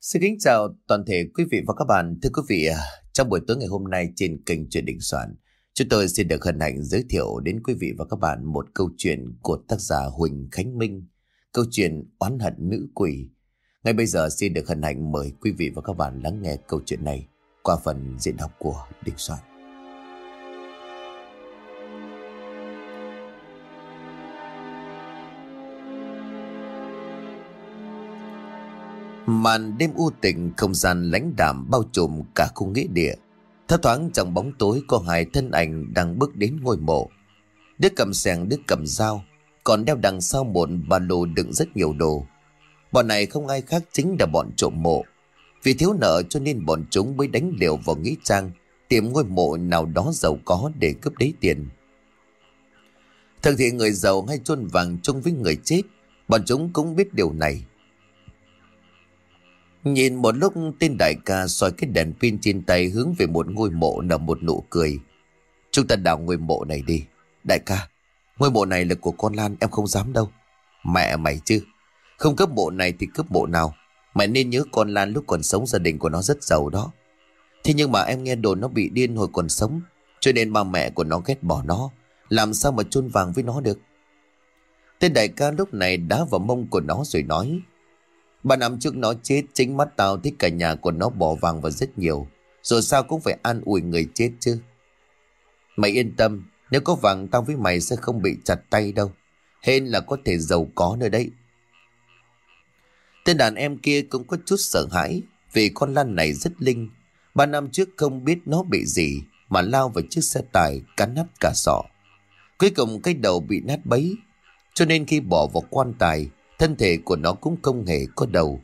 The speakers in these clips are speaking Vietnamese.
Xin kính chào toàn thể quý vị và các bạn. Thưa quý vị, trong buổi tối ngày hôm nay trên kênh Truyền Định Soạn, chúng tôi xin được hân hạnh giới thiệu đến quý vị và các bạn một câu chuyện của tác giả Huỳnh Khánh Minh, câu chuyện oán hận nữ quỷ. Ngay bây giờ xin được hân hạnh mời quý vị và các bạn lắng nghe câu chuyện này qua phần diễn đọc của Định Soạn. Màn đêm u tịnh không gian lãnh đạm bao trùm cả khu nghĩa địa. Thấp thoáng trong bóng tối có hai thân ảnh đang bước đến ngôi mộ. Đứa cầm sẻng đứa cầm dao, còn đeo đằng sau một ba lô đựng rất nhiều đồ. Bọn này không ai khác chính là bọn trộm mộ. Vì thiếu nợ cho nên bọn chúng mới đánh liều vào nghĩa trang tìm ngôi mộ nào đó giàu có để cướp lấy tiền. Thường thì người giàu hay chôn vàng chung với người chết, bọn chúng cũng biết điều này. Nhìn một lúc tên đại ca soi cái đèn pin trên tay hướng về một ngôi mộ nở một nụ cười. Chúng ta đào ngôi mộ này đi. Đại ca, ngôi mộ này là của con Lan em không dám đâu. Mẹ mày chứ. Không cấp mộ này thì cấp mộ nào. Mày nên nhớ con Lan lúc còn sống gia đình của nó rất giàu đó. Thế nhưng mà em nghe đồn nó bị điên hồi còn sống. Cho nên ba mẹ của nó ghét bỏ nó. Làm sao mà chôn vàng với nó được. Tên đại ca lúc này đá vào mông của nó rồi nói. Ba năm trước nó chết chính mắt tao thích cả nhà của nó bỏ vàng vào rất nhiều. Rồi sao cũng phải an ủi người chết chứ. Mày yên tâm, nếu có vàng tao với mày sẽ không bị chặt tay đâu. Hên là có thể giàu có nơi đấy. Tên đàn em kia cũng có chút sợ hãi vì con Lan này rất linh. Ba năm trước không biết nó bị gì mà lao vào chiếc xe tải cắn nát cả sọ. Cuối cùng cái đầu bị nát bấy. Cho nên khi bỏ vào quan tài Thân thể của nó cũng không hề có đầu.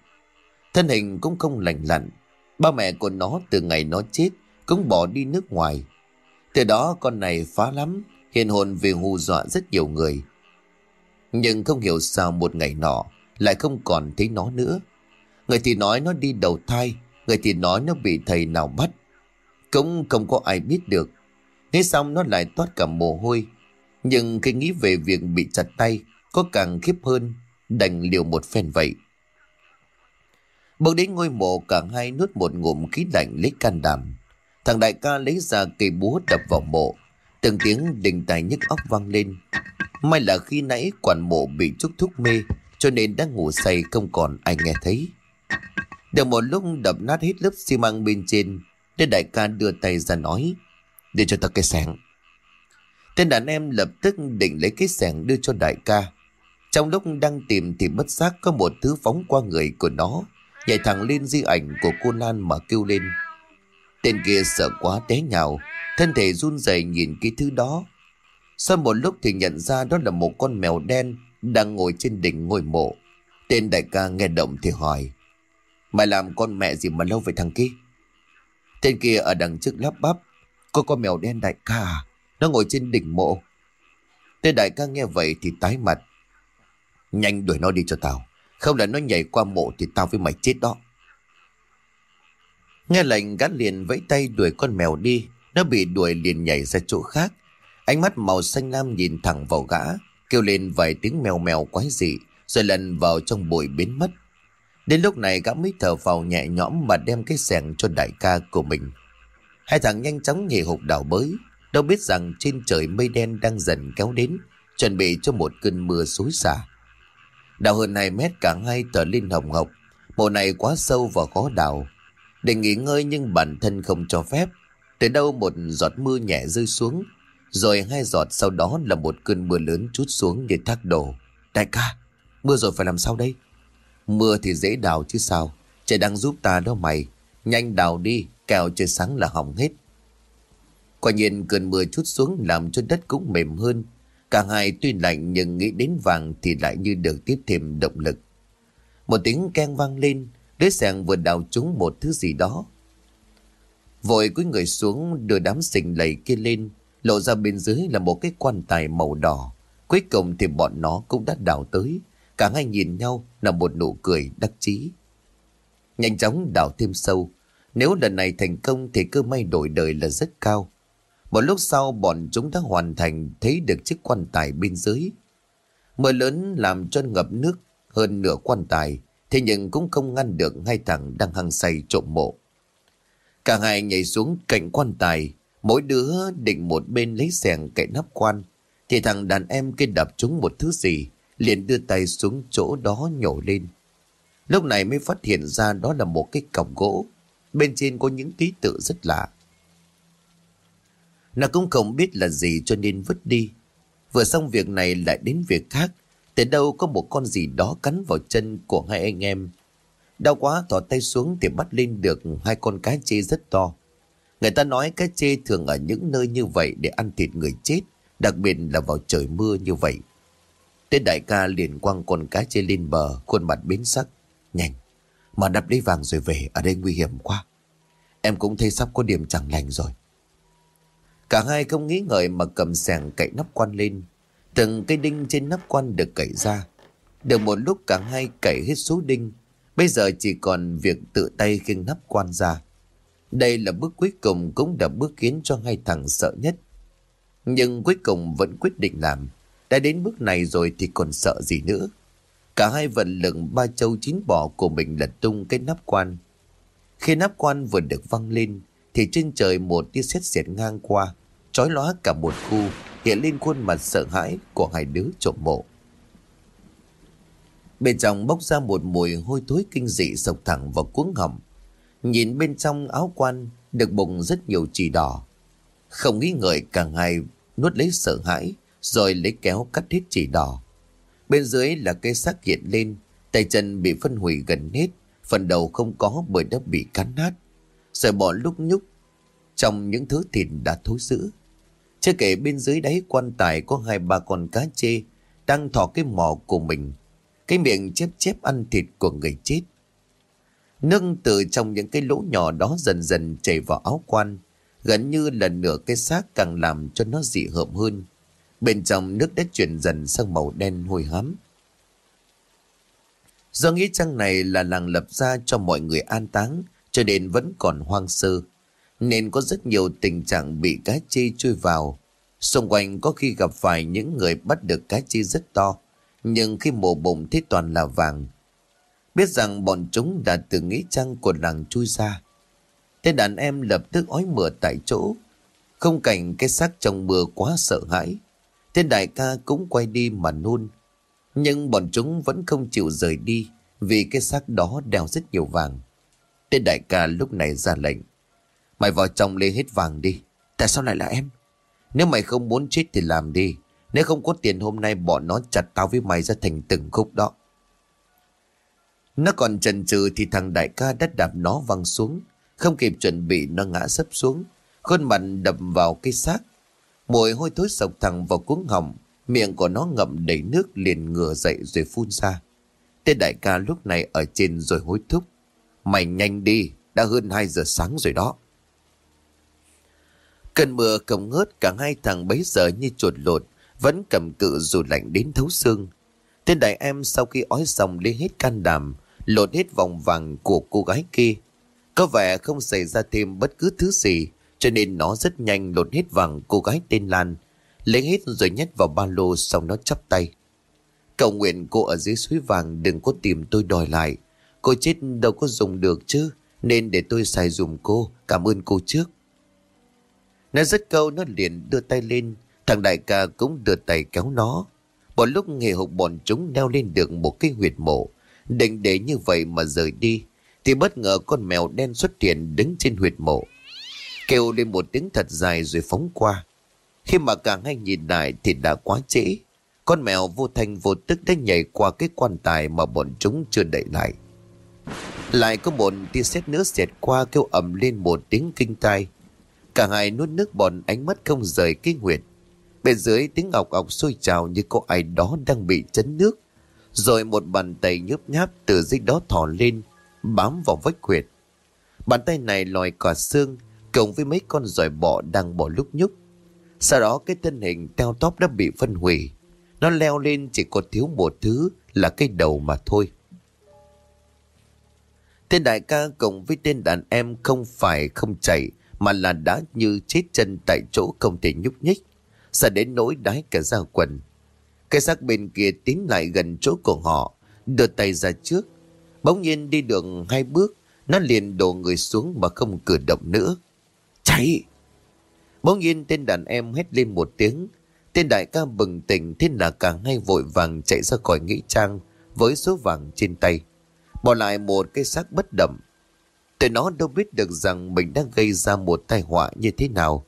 Thân hình cũng không lành lặn. Ba mẹ của nó từ ngày nó chết cũng bỏ đi nước ngoài. Từ đó con này phá lắm, hiện hồn vì hù dọa rất nhiều người. Nhưng không hiểu sao một ngày nọ lại không còn thấy nó nữa. Người thì nói nó đi đầu thai, người thì nói nó bị thầy nào bắt. Cũng không có ai biết được. Thế xong nó lại toát cả mồ hôi. Nhưng khi nghĩ về việc bị chặt tay, có càng khiếp hơn đành liều một phen vậy. Bước đến ngôi mộ cả hai nuốt một ngụm khí lạnh lấy can đảm. Thằng đại ca lấy ra cây búa đập vào mộ. Từng tiếng đình tài nhức óc vang lên. May là khi nãy quản mộ bị trúc thúc mê cho nên đang ngủ say không còn ai nghe thấy. Được một lúc đập nát hết lớp xi măng bên trên, nên đại ca đưa tay ra nói, để cho ta cái sẻng. Tên đàn em lập tức định lấy cái sẻng đưa cho đại ca. Trong lúc đang tìm thì bất giác có một thứ phóng qua người của nó, nhảy thẳng lên di ảnh của cô Lan mà kêu lên. Tên kia sợ quá té nhào, thân thể run rẩy nhìn cái thứ đó. Sau một lúc thì nhận ra đó là một con mèo đen đang ngồi trên đỉnh ngôi mộ. Tên đại ca nghe động thì hỏi, Mày làm con mẹ gì mà lâu vậy thằng kia? Tên kia ở đằng trước lắp bắp, có con mèo đen đại ca à? Nó ngồi trên đỉnh mộ. Tên đại ca nghe vậy thì tái mặt. Nhanh đuổi nó đi cho tao. Không là nó nhảy qua mộ thì tao với mày chết đó. Nghe lệnh, gắt liền vẫy tay đuổi con mèo đi. Nó bị đuổi liền nhảy ra chỗ khác. Ánh mắt màu xanh lam nhìn thẳng vào gã. Kêu lên vài tiếng mèo mèo quái dị. Rồi lần vào trong bụi biến mất. Đến lúc này, gã mới thở vào nhẹ nhõm mà đem cái sẻng cho đại ca của mình. Hai thằng nhanh chóng nhảy hộp đảo bới. Đâu biết rằng trên trời mây đen đang dần kéo đến. Chuẩn bị cho một cơn mưa xối xả. Đào hơn 2 mét cả hai tờ lên hồng hộc. Mộ này quá sâu và khó đào. Để nghỉ ngơi nhưng bản thân không cho phép. tới đâu một giọt mưa nhẹ rơi xuống. Rồi hai giọt sau đó là một cơn mưa lớn chút xuống như thác đổ. Đại ca, mưa rồi phải làm sao đây? Mưa thì dễ đào chứ sao. Trời đang giúp ta đó mày. Nhanh đào đi, kèo trời sáng là hỏng hết. Quả nhiên cơn mưa chút xuống làm cho đất cũng mềm hơn. Cả hai tuy lạnh nhưng nghĩ đến vàng thì lại như được tiếp thêm động lực. Một tiếng keng vang lên, đứa sàng vừa đào trúng một thứ gì đó. Vội cúi người xuống đưa đám sình lầy kia lên, lộ ra bên dưới là một cái quan tài màu đỏ. Cuối cùng thì bọn nó cũng đã đào tới, cả hai nhìn nhau là một nụ cười đắc chí. Nhanh chóng đào thêm sâu, nếu lần này thành công thì cơ may đổi đời là rất cao. Một lúc sau bọn chúng đã hoàn thành thấy được chiếc quan tài bên dưới. Mưa lớn làm cho ngập nước hơn nửa quan tài, Thế nhưng cũng không ngăn được hai thằng đang hăng say trộm mộ. Cả hai nhảy xuống cạnh quan tài, mỗi đứa định một bên lấy xẻng cậy nắp quan. Thì thằng đàn em kia đập chúng một thứ gì, liền đưa tay xuống chỗ đó nhổ lên. Lúc này mới phát hiện ra đó là một cái cọc gỗ, bên trên có những ký tự rất lạ. Nó cũng không biết là gì cho nên vứt đi. Vừa xong việc này lại đến việc khác, từ đâu có một con gì đó cắn vào chân của hai anh em. Đau quá thỏ tay xuống thì bắt lên được hai con cá chê rất to. Người ta nói cá chê thường ở những nơi như vậy để ăn thịt người chết, đặc biệt là vào trời mưa như vậy. Tên đại ca liền quăng con cá chê lên bờ, khuôn mặt biến sắc. Nhanh, mà đập lấy vàng rồi về, ở đây nguy hiểm quá. Em cũng thấy sắp có điểm chẳng lành rồi. Cả hai không nghĩ ngợi mà cầm sẻng cậy nắp quan lên. Từng cây đinh trên nắp quan được cậy ra. Được một lúc cả hai cậy hết số đinh. Bây giờ chỉ còn việc tự tay khiêng nắp quan ra. Đây là bước cuối cùng cũng là bước khiến cho hai thằng sợ nhất. Nhưng cuối cùng vẫn quyết định làm. Đã đến bước này rồi thì còn sợ gì nữa. Cả hai vận lực ba châu chín bò của mình lật tung cái nắp quan. Khi nắp quan vừa được văng lên, thì trên trời một tia sét xẹt ngang qua, chói lóa cả một khu, hiện lên khuôn mặt sợ hãi của hai đứa trộm mộ. Bên trong bốc ra một mùi hôi thối kinh dị sộc thẳng vào cuống họng. Nhìn bên trong áo quan được bùng rất nhiều chỉ đỏ. Không nghĩ ngợi cả hai nuốt lấy sợ hãi rồi lấy kéo cắt hết chỉ đỏ. Bên dưới là cây xác hiện lên, tay chân bị phân hủy gần hết, phần đầu không có bởi đã bị cắn nát. Rồi bỏ lúc nhúc trong những thứ thịt đã thối rữa. Chưa kể bên dưới đáy quan tài có hai ba con cá chê đang thò cái mỏ của mình. Cái miệng chép chép ăn thịt của người chết. Nước từ trong những cái lỗ nhỏ đó dần dần chảy vào áo quan. Gần như là nửa cái xác càng làm cho nó dị hợm hơn. Bên trong nước đã chuyển dần sang màu đen hôi hám. Do nghĩ trang này là làng lập ra cho mọi người an táng, cho nên vẫn còn hoang sơ. Nên có rất nhiều tình trạng bị cá chê chui vào. Xung quanh có khi gặp phải những người bắt được cá chê rất to, nhưng khi mổ bụng thấy toàn là vàng. Biết rằng bọn chúng đã từ nghĩ chăng của làng chui ra. Thế đàn em lập tức ói mửa tại chỗ. Không cảnh cái xác trong mưa quá sợ hãi. Thế đại ca cũng quay đi mà nôn. Nhưng bọn chúng vẫn không chịu rời đi vì cái xác đó đeo rất nhiều vàng. Tên đại ca lúc này ra lệnh. Mày vào trong lấy hết vàng đi. Tại sao lại là em? Nếu mày không muốn chết thì làm đi. Nếu không có tiền hôm nay bọn nó chặt tao với mày ra thành từng khúc đó. Nó còn chần chừ thì thằng đại ca đã đạp nó văng xuống. Không kịp chuẩn bị, nó ngã sấp xuống. Khuôn mặt đập vào cái xác. Mùi hôi thối sộc thẳng vào cuống họng. Miệng của nó ngậm đầy nước liền ngửa dậy rồi phun ra. Tên đại ca lúc này ở trên rồi hối thúc. Mày nhanh đi, đã hơn 2 giờ sáng rồi đó. Cơn mưa cầm ngớt cả hai thằng bấy giờ như chuột lột, vẫn cầm cự dù lạnh đến thấu xương. Tên đại em sau khi ói xong lấy hết can đảm, lột hết vòng vàng của cô gái kia. Có vẻ không xảy ra thêm bất cứ thứ gì, cho nên nó rất nhanh lột hết vàng cô gái tên Lan, lấy hết rồi nhét vào ba lô xong nó chắp tay. Cầu nguyện cô ở dưới suối vàng đừng có tìm tôi đòi lại. Cô chết đâu có dùng được chứ, nên để tôi xài dùm cô, cảm ơn cô trước. nó rất câu nó liền đưa tay lên, thằng đại ca cũng đưa tay kéo nó. Một lúc nghề hộp bọn chúng leo lên được một cái huyệt mộ, định để như vậy mà rời đi, thì bất ngờ con mèo đen xuất hiện đứng trên huyệt mộ. Kêu lên một tiếng thật dài rồi phóng qua. Khi mà cả hai nhìn lại thì đã quá trễ. Con mèo vô thành vô tức đã nhảy qua cái quan tài mà bọn chúng chưa đẩy lại. Lại có một tia sét nữa xẹt qua kêu ầm lên một tiếng kinh tai. Cả hai nuốt nước bọt ánh mắt không rời cái huyệt. Bên dưới tiếng ọc ọc sôi trào như có ai đó đang bị chấn nước. Rồi một bàn tay nhớp nháp từ dưới đó thò lên, bám vào vách huyệt. Bàn tay này lòi cả xương, cộng với mấy con giỏi bọ đang bỏ lúc nhúc. Sau đó cái thân hình teo tóp đã bị phân hủy. Nó leo lên chỉ còn thiếu một thứ là cái đầu mà thôi. Tên đại ca cùng với tên đàn em không phải không chạy mà là đã như chết chân tại chỗ không thể nhúc nhích. Sợ đến nỗi đái cả ra quần. Cái xác bên kia tiến lại gần chỗ của họ, đưa tay ra trước. Bỗng nhiên đi đường hai bước, nó liền đổ người xuống mà không cử động nữa. Cháy! Bỗng nhiên tên đàn em hét lên một tiếng. Tên đại ca bừng tỉnh thế là cả hai vội vàng chạy ra khỏi nghĩa trang với số vàng trên tay. Bỏ lại một cái xác bất đậm. Tụi nó đâu biết được rằng mình đã gây ra một tai họa như thế nào.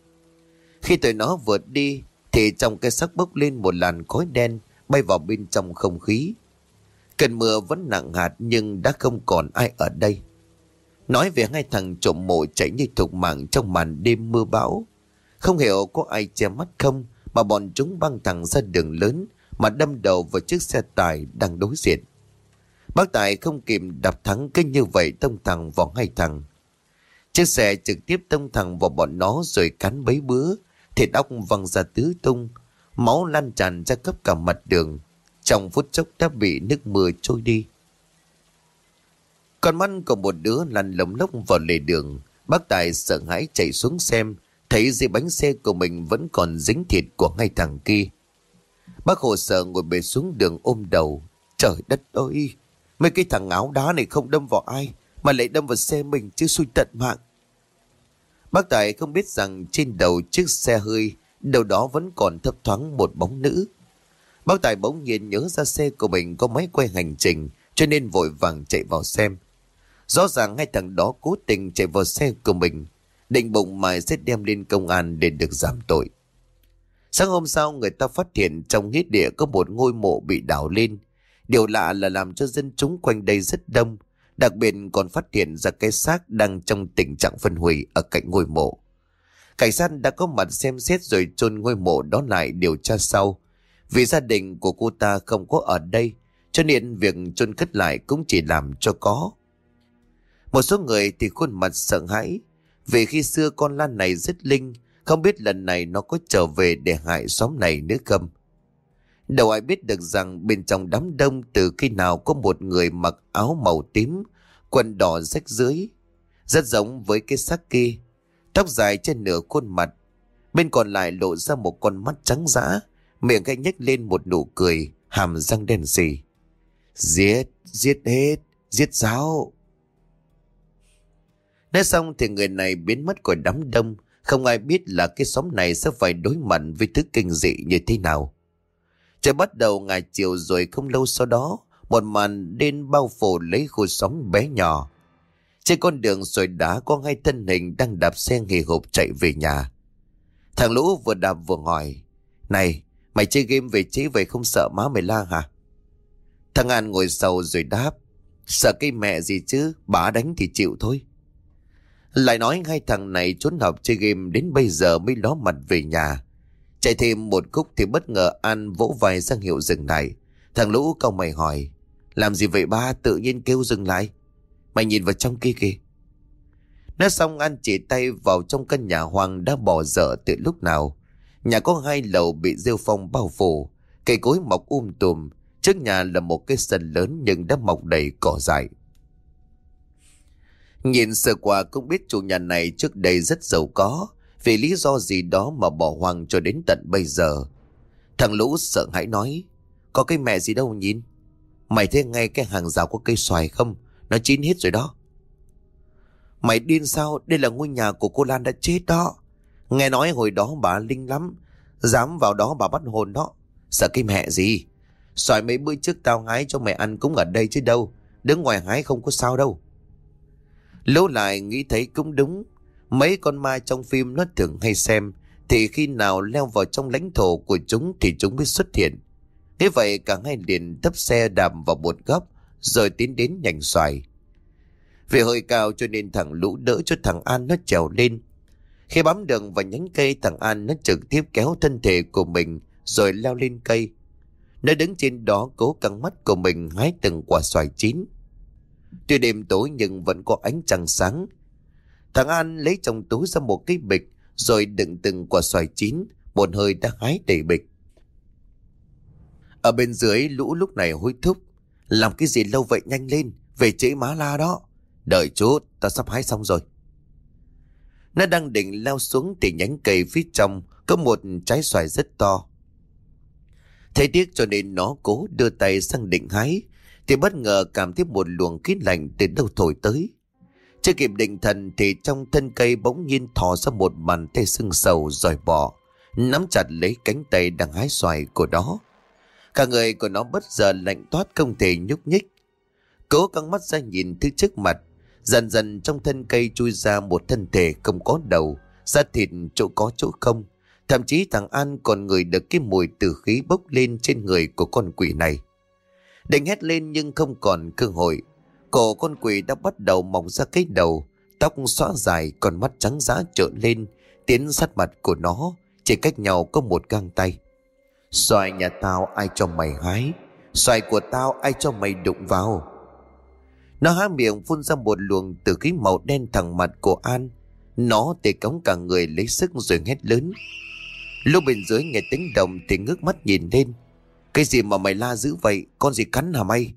Khi tụi nó vượt đi, thì trong cái xác bốc lên một làn khói đen bay vào bên trong không khí. Cơn mưa vẫn nặng hạt nhưng đã không còn ai ở đây. Nói về hai thằng trộm mộ chạy như thục mạng trong màn đêm mưa bão. Không hiểu có ai che mắt không, mà bọn chúng băng thẳng ra đường lớn mà đâm đầu vào chiếc xe tải đang đối diện. Bác Tài không kìm đạp thắng kinh như vậy tông thẳng vào hai thằng. Chiếc xe trực tiếp tông thẳng vào bọn nó rồi cắn bấy bứa, thịt óc văng ra tứ tung, máu lan tràn ra khắp cả mặt đường. Trong phút chốc đã bị nước mưa trôi đi. Con mắt của một đứa lăn lồng lốc vào lề đường. Bác Tài sợ hãi chạy xuống xem, thấy dưới bánh xe của mình vẫn còn dính thịt của ngay thằng kia. Bác hồ sợ ngồi bề xuống đường ôm đầu. Trời đất ơi! Mấy cái thằng áo đá này không đâm vào ai, mà lại đâm vào xe mình chứ xui tận mạng. Bác Tài không biết rằng trên đầu chiếc xe hơi, đầu đó vẫn còn thấp thoáng một bóng nữ. Bác Tài bỗng nhiên nhớ ra xe của mình có máy quay hành trình, cho nên vội vàng chạy vào xem. Rõ ràng hai thằng đó cố tình chạy vào xe của mình, định bụng mà sẽ đem lên công an để được giảm tội. Sáng hôm sau người ta phát hiện trong nghĩa địa có một ngôi mộ bị đào lên. Điều lạ là làm cho dân chúng quanh đây rất đông, đặc biệt còn phát hiện ra cái xác đang trong tình trạng phân hủy ở cạnh ngôi mộ. Cảnh sát đã có mặt xem xét rồi chôn ngôi mộ đó lại điều tra sau. Vì gia đình của cô ta không có ở đây, cho nên việc chôn cất lại cũng chỉ làm cho có. Một số người thì khuôn mặt sợ hãi, vì khi xưa con Lan này rất linh, không biết lần này nó có trở về để hại xóm này nữa không. Đâu ai biết được rằng bên trong đám đông từ khi nào có một người mặc áo màu tím, quần đỏ rách dưới, rất giống với cái xác kia, tóc dài trên nửa khuôn mặt, bên còn lại lộ ra một con mắt trắng dã, miệng cái nhếch lên một nụ cười, hàm răng đen xì. Giết, giết hết, giết giáo. Nói xong thì người này biến mất khỏi đám đông, không ai biết là cái xóm này sẽ phải đối mặt với thứ kinh dị như thế nào. Trời bắt đầu ngày chiều rồi không lâu sau đó, một màn đêm bao phủ lấy khu xóm bé nhỏ. Trên con đường rồi đá có hai thân hình đang đạp xe nghề hộp chạy về nhà. Thằng Lũ vừa đạp vừa hỏi, Này, mày chơi game về chế vậy không sợ má mày la hả? Thằng An ngồi sau rồi đáp, Sợ cái mẹ gì chứ, bà đánh thì chịu thôi. Lại nói hai thằng này trốn học chơi game đến bây giờ mới ló mặt về nhà. Chạy thêm một khúc thì bất ngờ An vỗ vai sang hiệu dừng lại. Thằng Lũ câu mày hỏi. Làm gì vậy ba tự nhiên kêu dừng lại. Mày nhìn vào trong kia kìa. Nói xong An chỉ tay vào trong căn nhà hoang đã bỏ dở từ lúc nào. Nhà có hai lầu bị rêu phong bao phủ. Cây cối mọc um tùm. Trước nhà là một cái sân lớn nhưng đã mọc đầy cỏ dại. Nhìn sơ qua cũng biết chủ nhà này trước đây rất giàu có, vì lý do gì đó mà bỏ hoang cho đến tận bây giờ. Thằng Lũ sợ hãi nói, có cái mẹ gì đâu nhìn. Mày thấy ngay cái hàng rào có cây xoài không? Nó chín hết rồi đó. Mày điên sao? Đây là ngôi nhà của cô Lan đã chết đó. Nghe nói hồi đó bà linh lắm. Dám vào đó bà bắt hồn đó. Sợ cái mẹ gì? Xoài mấy bữa trước tao hái cho mày ăn cũng ở đây chứ đâu. Đứng ngoài hái không có sao đâu. Lâu lại nghĩ thấy cũng đúng. Mấy con ma trong phim nó thường hay xem, thì khi nào leo vào trong lãnh thổ của chúng thì chúng mới xuất hiện. Thế vậy cả hai liền tấp xe đạp vào một góc, rồi tiến đến nhành xoài. Vì hơi cao cho nên thằng Lũ đỡ cho thằng An nó trèo lên. Khi bám đường vào nhánh cây thằng An nó trực tiếp kéo thân thể của mình rồi leo lên cây. Nó đứng trên đó cố căng mắt của mình hái từng quả xoài chín. Tuy đêm tối nhưng vẫn có ánh trăng sáng. Thằng An lấy trong túi ra một cái bịch rồi đựng từng quả xoài chín, một hơi đã hái đầy bịch. Ở bên dưới lũ lúc này hối thúc. Làm cái gì lâu vậy nhanh lên, về trễ má la đó. Đợi chút, ta sắp hái xong rồi. Nó đang định leo xuống thì nhánh cây phía trong có một trái xoài rất to. Thấy tiếc cho nên nó cố đưa tay sang định hái Thì bất ngờ cảm thấy một luồng khí lạnh từ đâu thổi tới chưa kịp định thần thì trong thân cây bỗng nhiên thò ra một bàn tay sưng sầu rồi bỏ Nắm chặt lấy cánh tay đang hái xoài của nó. Cả người của nó bất giờ lạnh toát không thể nhúc nhích. Cố căng mắt ra nhìn thứ trước mặt, Dần dần trong thân cây chui ra một thân thể không có đầu, Da thịt chỗ có chỗ không. Thậm chí thằng An còn ngửi được cái mùi tử khí bốc lên trên người của con quỷ này. Định hét lên nhưng không còn cơ hội Cổ con quỷ đã bắt đầu mọc ra cái đầu, Tóc xóa dài còn mắt trắng giá trợn lên. Tiến sát mặt của nó, Chỉ cách nhau có một găng tay. Xoài nhà tao ai cho mày hái? Xoài của tao ai cho mày đụng vào? Nó há miệng phun ra một luồng từ khí màu đen thẳng mặt của An. Nó tề cống cả người lấy sức rồi hét lớn. Lúc bên dưới nghe tiếng động thì ngước mắt nhìn lên. Cái gì mà mày la dữ vậy? Con gì cắn hả mày?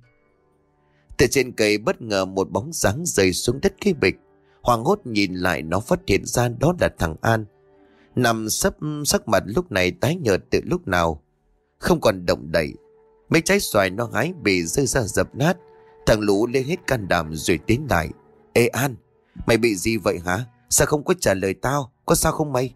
Từ trên cây bất ngờ một bóng dáng rơi xuống đất cái bịch. Hoàng hốt nhìn lại nó phát hiện ra đó là thằng An. Nằm sấp, sắc mặt lúc này tái nhợt từ lúc nào. Không còn động đậy. Mấy trái xoài nó hái bị rơi ra dập nát. Thằng Lũ lên hết can đảm rồi tiến lại. Ê An, Mày bị gì vậy hả? Sao không có trả lời tao? Có sao không mày?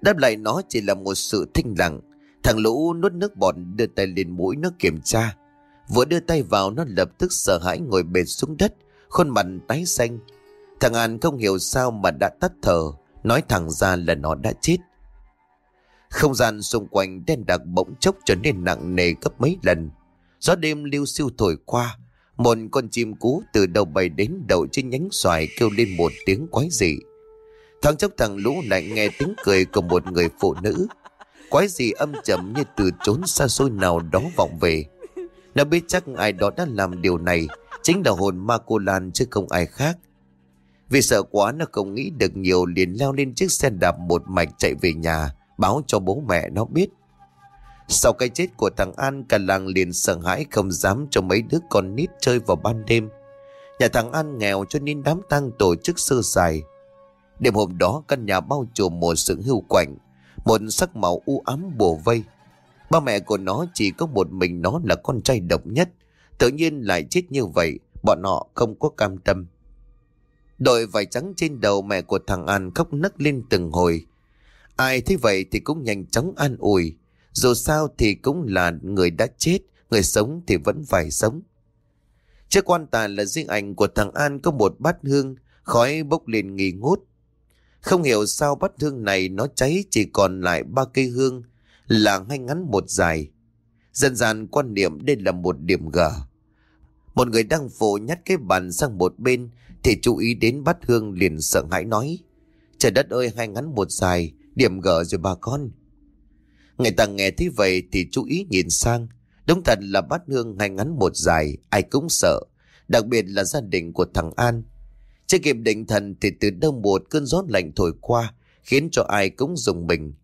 Đáp lại nó chỉ là một sự thinh lặng. Thằng Lũ nuốt nước bọt đưa tay lên mũi nó kiểm tra. Vừa đưa tay vào, nó lập tức sợ hãi ngồi bệt xuống đất, Khuôn mặt tái xanh. Thằng An không hiểu sao mà đã tắt thở, Nói thẳng ra là nó đã chết. Không gian xung quanh đen đặc bỗng chốc trở nên nặng nề gấp mấy lần. Gió đêm lưu siêu thổi qua, Một con chim cú từ đầu bay đến đầu trên nhánh xoài kêu lên một tiếng quái dị. Thằng chốc thằng lũ lại nghe tiếng cười của một người phụ nữ. Quái gì âm trầm như từ trốn xa xôi nào đó vọng về. Nó biết chắc ai đó đã làm điều này Chính là hồn ma cô Lan chứ không ai khác. Vì sợ quá nó không nghĩ được nhiều liền leo lên chiếc xe đạp một mạch chạy về nhà, Báo cho bố mẹ nó biết. Sau cái chết của thằng An, cả làng liền sợ hãi không dám cho mấy đứa con nít chơi vào ban đêm. Nhà thằng An nghèo cho nên đám tang tổ chức sơ sài. Đêm hôm đó, căn nhà bao trùm một sự hưu quạnh, Một sắc màu u ám bổ vây. Ba mẹ của nó chỉ có một mình nó là con trai độc nhất. Tự nhiên lại chết như vậy, Bọn họ không có cam tâm. Đội vải trắng trên đầu mẹ của thằng An khóc nấc lên từng hồi. Ai thấy vậy thì cũng nhanh chóng an ủi. Dù sao thì cũng là người đã chết, Người sống thì vẫn phải sống. Chiếc quan tài là riêng ảnh của thằng An có một bát hương, Khói bốc lên nghi ngút. Không hiểu sao bát hương này nó cháy chỉ còn lại ba cây hương là ngay ngắn một dài. Dân gian quan niệm đây là một điểm gờ. Một người đang phổ nhắt cái bàn sang một bên thì chú ý đến bát hương liền sợ hãi nói. Trời đất ơi hai ngắn một dài, điểm gờ rồi bà con. Người ta nghe thấy vậy thì chú ý nhìn sang. Đúng thật là bát hương hai ngắn một dài, ai cũng sợ. Đặc biệt là gia đình của thằng An. Chưa kịp định thần thì từ đâu một cơn gió lạnh thổi qua, khiến cho ai cũng dùng mình.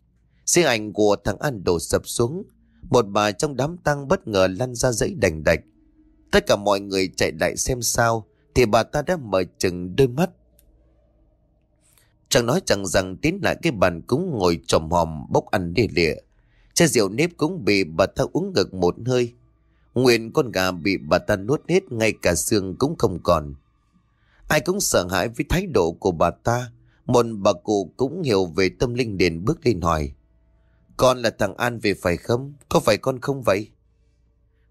Xe ảnh của thằng An đổ sập xuống, một bà trong đám tăng bất ngờ lăn ra dãy đành đạch. Tất cả mọi người chạy lại xem sao, thì bà ta đã mở chừng đôi mắt. Chẳng nói chẳng rằng tiến lại cái bàn cúng ngồi tròm hòm bốc ăn đê lịa. Chai rượu nếp cũng bị bà ta uống ngực một hơi. Nguyện con gà bị bà ta nuốt hết ngay cả xương cũng không còn. Ai cũng sợ hãi với thái độ của bà ta. Một bà cụ cũng hiểu về tâm linh đền bước lên hỏi. Con là thằng An về phải không? Có phải con không vậy?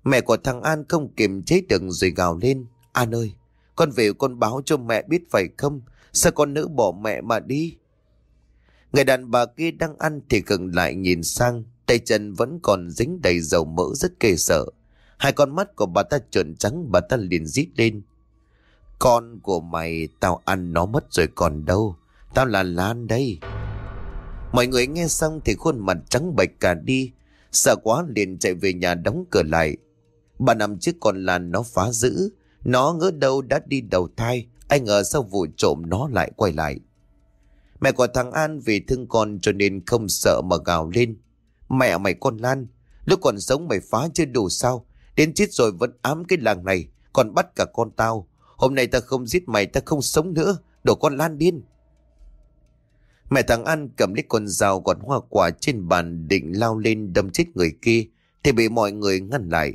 Mẹ của thằng An không kiềm chế được rồi gào lên. An ơi, con về con báo cho mẹ biết phải không? Sao con nữ bỏ mẹ mà đi? Người đàn bà kia đang ăn thì gần lại nhìn sang, tay chân vẫn còn dính đầy dầu mỡ rất kề sợ. Hai con mắt của bà ta trợn trắng, bà ta liền rít lên. Con của mày tao ăn nó mất rồi còn đâu. Tao là Lan đây. Mọi người nghe xong thì khuôn mặt trắng bệch cả đi. Sợ quá liền chạy về nhà đóng cửa lại. Bà nằm trước con làn nó phá dữ. Nó ngỡ đâu đã đi đầu thai. Ai ngờ sau vụ trộm nó lại quay lại. Mẹ của thằng An vì thương con cho nên không sợ mà gào lên. Mẹ mày con Lan, lúc còn sống mày phá chưa đủ sao? Đến chết rồi vẫn ám cái làng này, còn bắt cả con tao. Hôm nay ta không giết mày ta không sống nữa Đồ con lan điên Mẹ thằng An cầm lấy con dao gọt hoa quả trên bàn định lao lên đâm chết người kia thì bị mọi người ngăn lại.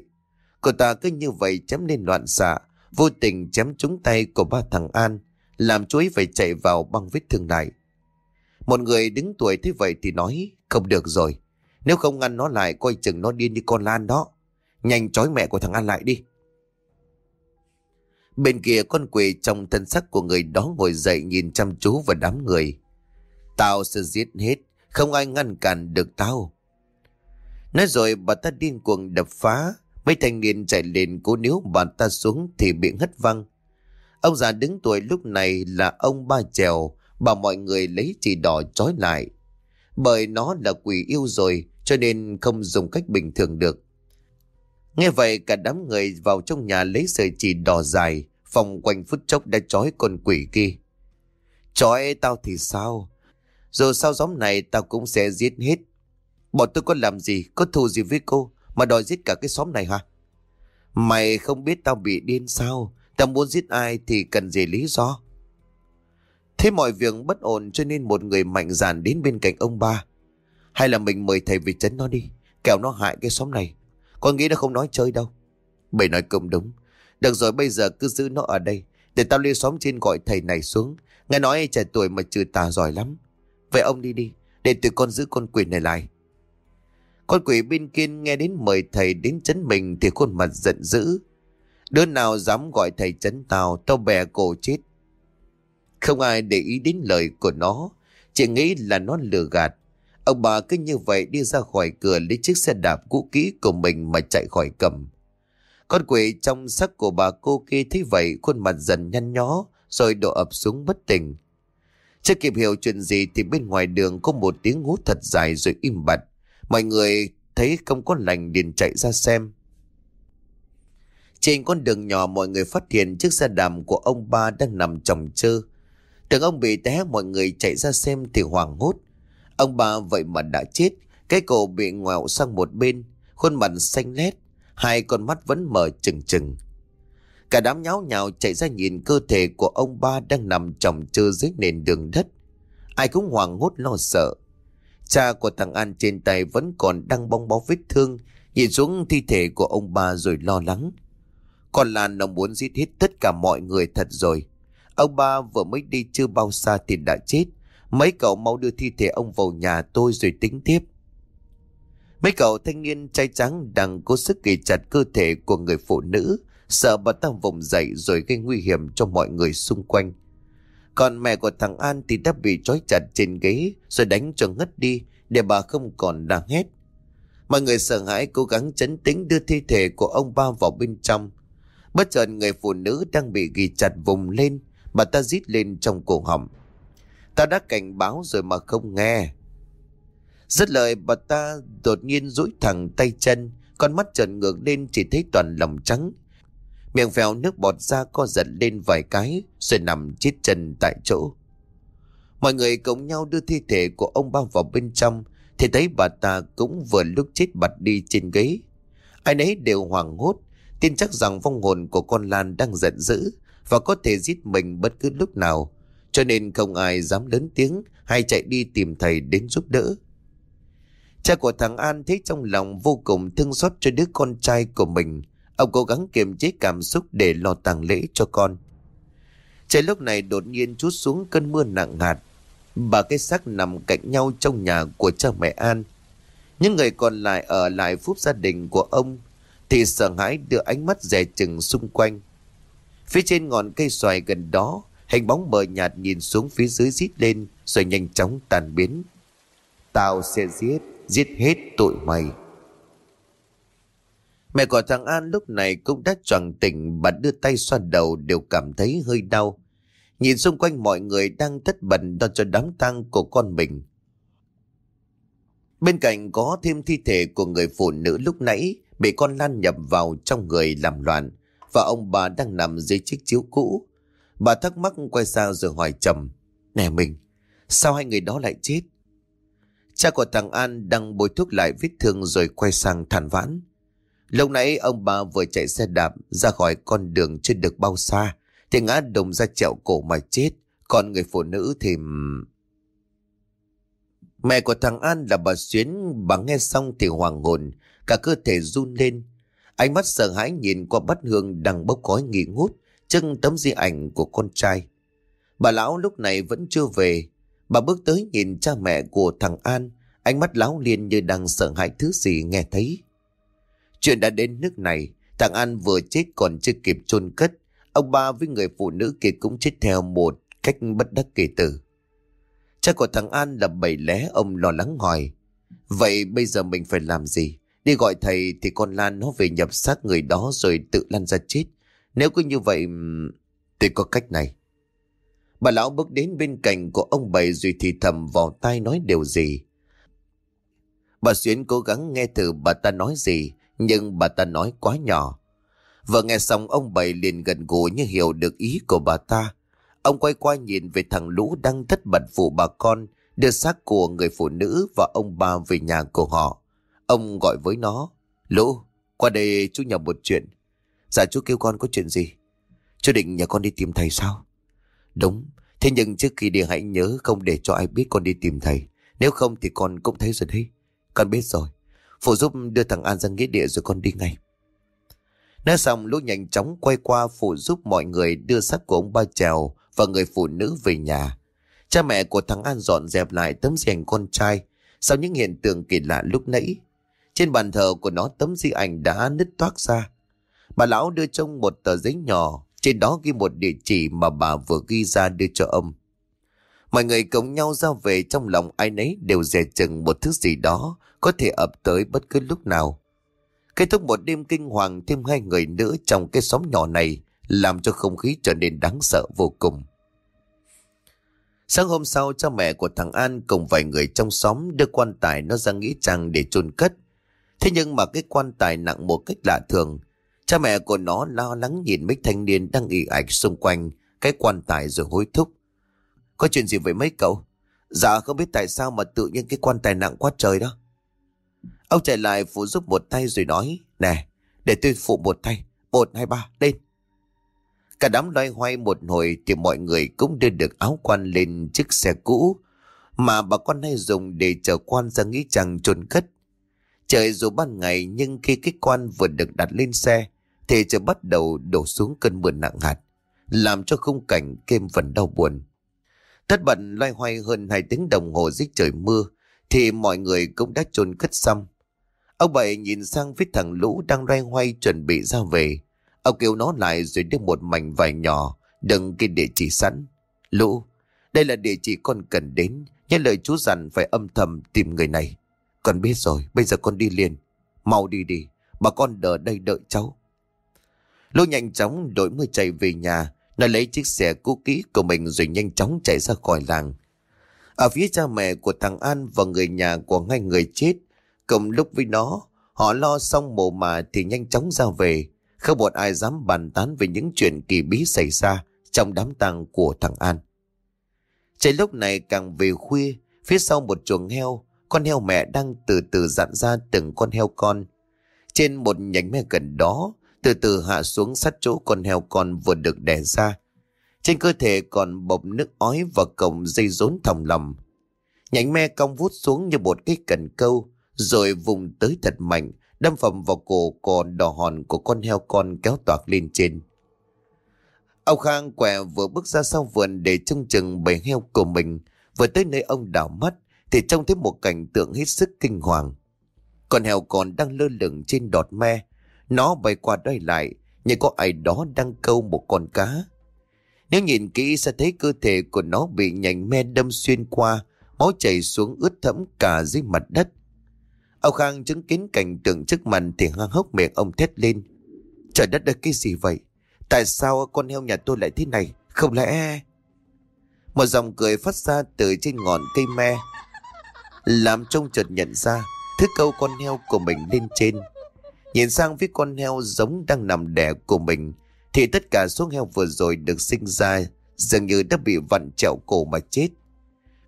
Cô ta cứ như vậy chém lên loạn xạ, vô tình chém trúng tay của ba thằng An, làm chuối phải chạy vào băng vết thương lại. Một người đứng tuổi thế vậy thì nói, không được rồi. Nếu không ngăn nó lại, coi chừng nó điên như con Lan đó. Nhanh trói mẹ của thằng An lại đi. Bên kia con quỷ trong thân sắc của người đó ngồi dậy nhìn chăm chú vào đám người. Tao sẽ giết hết, không ai ngăn cản được tao. Nói rồi bà ta điên cuồng đập phá, mấy thanh niên chạy lên cố níu bà ta xuống thì bị hất văng. Ông già đứng tuổi lúc này là ông ba trèo, bảo mọi người lấy chỉ đỏ trói lại. Bởi nó là quỷ yêu rồi, cho nên không dùng cách bình thường được. Nghe vậy cả đám người vào trong nhà lấy sợi chỉ đỏ dài, phòng quanh phút chốc đã trói con quỷ kia. Trói tao thì sao? Dù sao giống này tao cũng sẽ giết hết. Bọn tôi có làm gì, có thù gì với cô mà đòi giết cả cái xóm này hả? Mày không biết tao bị điên sao? Tao muốn giết ai thì cần gì lý do? Thế mọi việc bất ổn cho nên một người mạnh dạn đến bên cạnh ông ba. Hay là mình mời thầy về chấn nó đi, kẻo nó hại cái xóm này. Con nghĩ nó không nói chơi đâu. Bầy nói cũng đúng. Được rồi bây giờ cứ giữ nó ở đây. Để tao lên xóm trên gọi thầy này xuống. Nghe nói trẻ tuổi mà trừ tà giỏi lắm. Vậy ông đi đi. Để tụi con giữ con quỷ này lại. Con quỷ bên kia nghe đến mời thầy đến chấn mình thì khuôn mặt giận dữ. Đứa nào dám gọi thầy chấn tao, tao bè cổ chết. Không ai để ý đến lời của nó, chỉ nghĩ là nó lừa gạt. Ông bà cứ như vậy đi ra khỏi cửa lấy chiếc xe đạp cũ kỹ của mình mà chạy khỏi cầm. Con quỷ trong sắc của bà cô kia thấy vậy khuôn mặt dần nhăn nhó rồi đổ ập xuống bất tỉnh. Chưa kịp hiểu chuyện gì thì bên ngoài đường có một tiếng hú thật dài rồi im bặt. Mọi người thấy không có lành liền chạy ra xem. Trên con đường nhỏ mọi người phát hiện chiếc xe đạp của ông ba đang nằm chồng chơ. Tưởng ông bị té mọi người chạy ra xem thì hoảng hốt. Ông ba vậy mà đã chết, cái cổ bị ngoẹo sang một bên, khuôn mặt xanh lét, hai con mắt vẫn mở trừng trừng. Cả đám nháo nhào chạy ra nhìn cơ thể của ông ba đang nằm chồng chơ dưới nền đường đất. Ai cũng hoảng hốt lo sợ. Cha của thằng An trên tay vẫn còn đang bong bó vết thương, nhìn xuống thi thể của ông ba rồi lo lắng. Còn Lan nó muốn giết hết tất cả mọi người thật rồi. Ông ba vừa mới đi chưa bao xa thì đã chết. Mấy cậu mau đưa thi thể ông vào nhà tôi rồi tính tiếp. Mấy cậu thanh niên trai trắng đang cố sức kỳ chặt cơ thể của người phụ nữ, sợ bà ta vùng dậy rồi gây nguy hiểm cho mọi người xung quanh. Còn mẹ của thằng An thì đã bị trói chặt trên ghế rồi đánh cho ngất đi để bà không còn đang hét. Mọi người sợ hãi cố gắng chấn tĩnh đưa thi thể của ông ba vào bên trong. Bất chợt người phụ nữ đang bị ghi chặt vùng lên, bà ta rít lên trong cổ họng. Ta đã cảnh báo rồi mà không nghe. Rất lời bà ta đột nhiên duỗi thẳng tay chân, con mắt trợn ngược lên chỉ thấy toàn lòng trắng. Miệng phèo nước bọt ra co giật lên vài cái, rồi nằm chết chân tại chỗ. Mọi người cùng nhau đưa thi thể của ông ba vào bên trong, thì thấy bà ta cũng vừa lúc chết bật đi trên ghế. Ai nấy đều hoảng hốt, tin chắc rằng vong hồn của con Lan đang giận dữ và có thể giết mình bất cứ lúc nào, cho nên không ai dám lớn tiếng hay chạy đi tìm thầy đến giúp đỡ. Cha của thằng An thấy trong lòng vô cùng thương xót cho đứa con trai của mình. Ông cố gắng kiềm chế cảm xúc để lo tàng lễ cho con. Trời lúc này đột nhiên chút xuống cơn mưa nặng hạt. Bà cái xác nằm cạnh nhau trong nhà của cha mẹ An. Những người còn lại ở lại phúc gia đình của ông thì sợ hãi đưa ánh mắt dè chừng xung quanh. Phía trên ngọn cây xoài gần đó, hình bóng mờ nhạt nhìn xuống phía dưới rít lên rồi nhanh chóng tàn biến. Tao sẽ giết, giết hết tụi mày. Mẹ của thằng An lúc này cũng đã choàng tỉnh bà đưa tay xoa đầu đều cảm thấy hơi đau. Nhìn xung quanh mọi người đang thất bần đo cho đám tang của con mình. Bên cạnh có thêm thi thể của người phụ nữ lúc nãy bị con Lan nhập vào trong người làm loạn và ông bà đang nằm dưới chiếc chiếu cũ. Bà thắc mắc quay sang rồi hỏi trầm Nè mình, sao hai người đó lại chết? Cha của thằng An đang bôi thuốc lại vết thương rồi quay sang thản vãn. Lúc nãy ông bà vừa chạy xe đạp ra khỏi con đường chưa được bao xa thì ngã đồng ra chẹo cổ mà chết. Còn người phụ nữ thì... Mẹ của thằng An là bà Xuyến, bà nghe xong thì hoàng hồn, cả cơ thể run lên. Ánh mắt sợ hãi nhìn qua bát hương đang bốc khói nghi ngút chân tấm di ảnh của con trai. Bà lão lúc này vẫn chưa về. Bà bước tới nhìn cha mẹ của thằng An, ánh mắt lão liền như đang sợ hãi thứ gì nghe thấy. Chuyện đã đến nước này, thằng An vừa chết còn chưa kịp chôn cất. Ông ba với người phụ nữ kia cũng chết theo một cách bất đắc kỳ tử. Cha của thằng An là bảy lé ông lo lắng hỏi. Vậy bây giờ mình phải làm gì? Đi gọi thầy thì con Lan nó về nhập xác người đó rồi tự lăn ra chết. Nếu cứ như vậy thì có cách này. Bà lão bước đến bên cạnh của ông bảy rồi thì thầm vào tai nói điều gì. Bà Xuyến cố gắng nghe thử bà ta nói gì nhưng bà ta nói quá nhỏ. Vừa nghe xong ông bầy liền gần gù như hiểu được ý của bà ta. Ông quay qua nhìn về thằng Lũ đang thất bật phụ bà con, đưa xác của người phụ nữ và ông ba về nhà của họ. Ông gọi với nó, Lũ, qua đây chú nhờ một chuyện. Dạ chú kêu con có chuyện gì? Chú định nhà con đi tìm thầy sao? Đúng, thế nhưng trước khi đi hãy nhớ không để cho ai biết con đi tìm thầy. Nếu không thì con cũng thấy rồi đấy. Con biết rồi. Phụ giúp đưa thằng An ra nghĩa địa rồi con đi ngay. Nói xong lúc nhanh chóng quay qua phụ giúp mọi người đưa xác của ông ba trèo và người phụ nữ về nhà. Cha mẹ của thằng An dọn dẹp lại tấm di ảnh con trai sau những hiện tượng kỳ lạ lúc nãy. Trên bàn thờ của nó tấm di ảnh đã nứt toác ra. Bà lão đưa trông một tờ giấy nhỏ, trên đó ghi một địa chỉ mà bà vừa ghi ra đưa cho ông. Mọi người cùng nhau ra về trong lòng ai nấy đều dè chừng một thứ gì đó có thể ập tới bất cứ lúc nào. Kết thúc một đêm kinh hoàng thêm hai người nữa trong cái xóm nhỏ này làm cho không khí trở nên đáng sợ vô cùng. Sáng hôm sau, cha mẹ của thằng An cùng vài người trong xóm đưa quan tài nó ra nghĩa trang để chôn cất. Thế nhưng mà cái quan tài nặng một cách lạ thường. Cha mẹ của nó lo lắng nhìn mấy thanh niên đang ị ạch xung quanh cái quan tài rồi hối thúc. Có chuyện gì với mấy cậu? Dạ không biết tại sao mà tự nhiên cái quan tài nặng quá trời đó. Ông chạy lại phụ giúp một tay rồi nói, Nè, để tôi phụ một tay, một, hai, ba, lên. Cả đám loay hoay một hồi thì mọi người cũng đưa được áo quan lên chiếc xe cũ mà bà con hay dùng để chở quan ra nghĩ chẳng trồn cất. Trời dù ban ngày nhưng khi cái quan vừa được đặt lên xe thì trời bắt đầu đổ xuống cơn mưa nặng hạt làm cho khung cảnh thêm phần đau buồn. Tất bận loay hoay hơn hai tiếng đồng hồ dưới trời mưa thì mọi người cũng đã chôn cất xong. Ông bảy nhìn sang phía thằng Lũ đang loay hoay chuẩn bị ra về. Ông kêu nó lại rồi đưa một mảnh vải nhỏ, đừng cái địa chỉ sẵn. Lũ, đây là địa chỉ con cần đến, nhớ lời chú dặn phải âm thầm tìm người này. Con biết rồi, bây giờ con đi liền. Mau đi đi, bà con đợi đây đợi cháu. Lũ nhanh chóng đổi người chạy về nhà, nó lấy chiếc xe cũ kỹ của mình rồi nhanh chóng chạy ra khỏi làng. Ở phía cha mẹ của thằng An và người nhà của ngay người chết, cùng lúc với nó, họ lo xong mồ mà thì nhanh chóng ra về. Không một ai dám bàn tán về những chuyện kỳ bí xảy ra trong đám tang của thằng An. Trời lúc này càng về khuya, phía sau một chuồng heo, con heo mẹ đang từ từ dặn ra từng con heo con. Trên một nhánh me gần đó, từ từ hạ xuống sát chỗ con heo con vừa được đẻ ra. Trên cơ thể còn bọc nước ói và cổng dây rốn thòng lòng. Nhánh me cong vút xuống như một cái cần câu, rồi vùng tới thật mạnh, đâm phẩm vào cổ còn đỏ hòn của con heo con kéo toạc lên trên. Ông Khang quẹ vừa bước ra sau vườn để trông chừng bầy heo của mình, vừa tới nơi ông đảo mắt thì trông thấy một cảnh tượng hết sức kinh hoàng. Con heo còn đang lơ lửng trên đọt me, nó bay qua đây lại, như có ai đó đang câu một con cá. Nếu nhìn kỹ sẽ thấy cơ thể của nó bị nhành me đâm xuyên qua, máu chảy xuống ướt thẫm cả dưới mặt đất. Ông Khang chứng kiến cảnh tượng trước mặt thì hăng hốc miệng ông thét lên. Trời đất ơi cái gì vậy? Tại sao con heo nhà tôi lại thế này? Không lẽ... Một dòng cười phát ra từ trên ngọn cây me. Làm trông chợt nhận ra thứ câu con heo của mình lên trên. Nhìn sang phía con heo giống đang nằm đẻ của mình thì tất cả số heo vừa rồi được sinh ra dường như đã bị vặn trẹo cổ mà chết.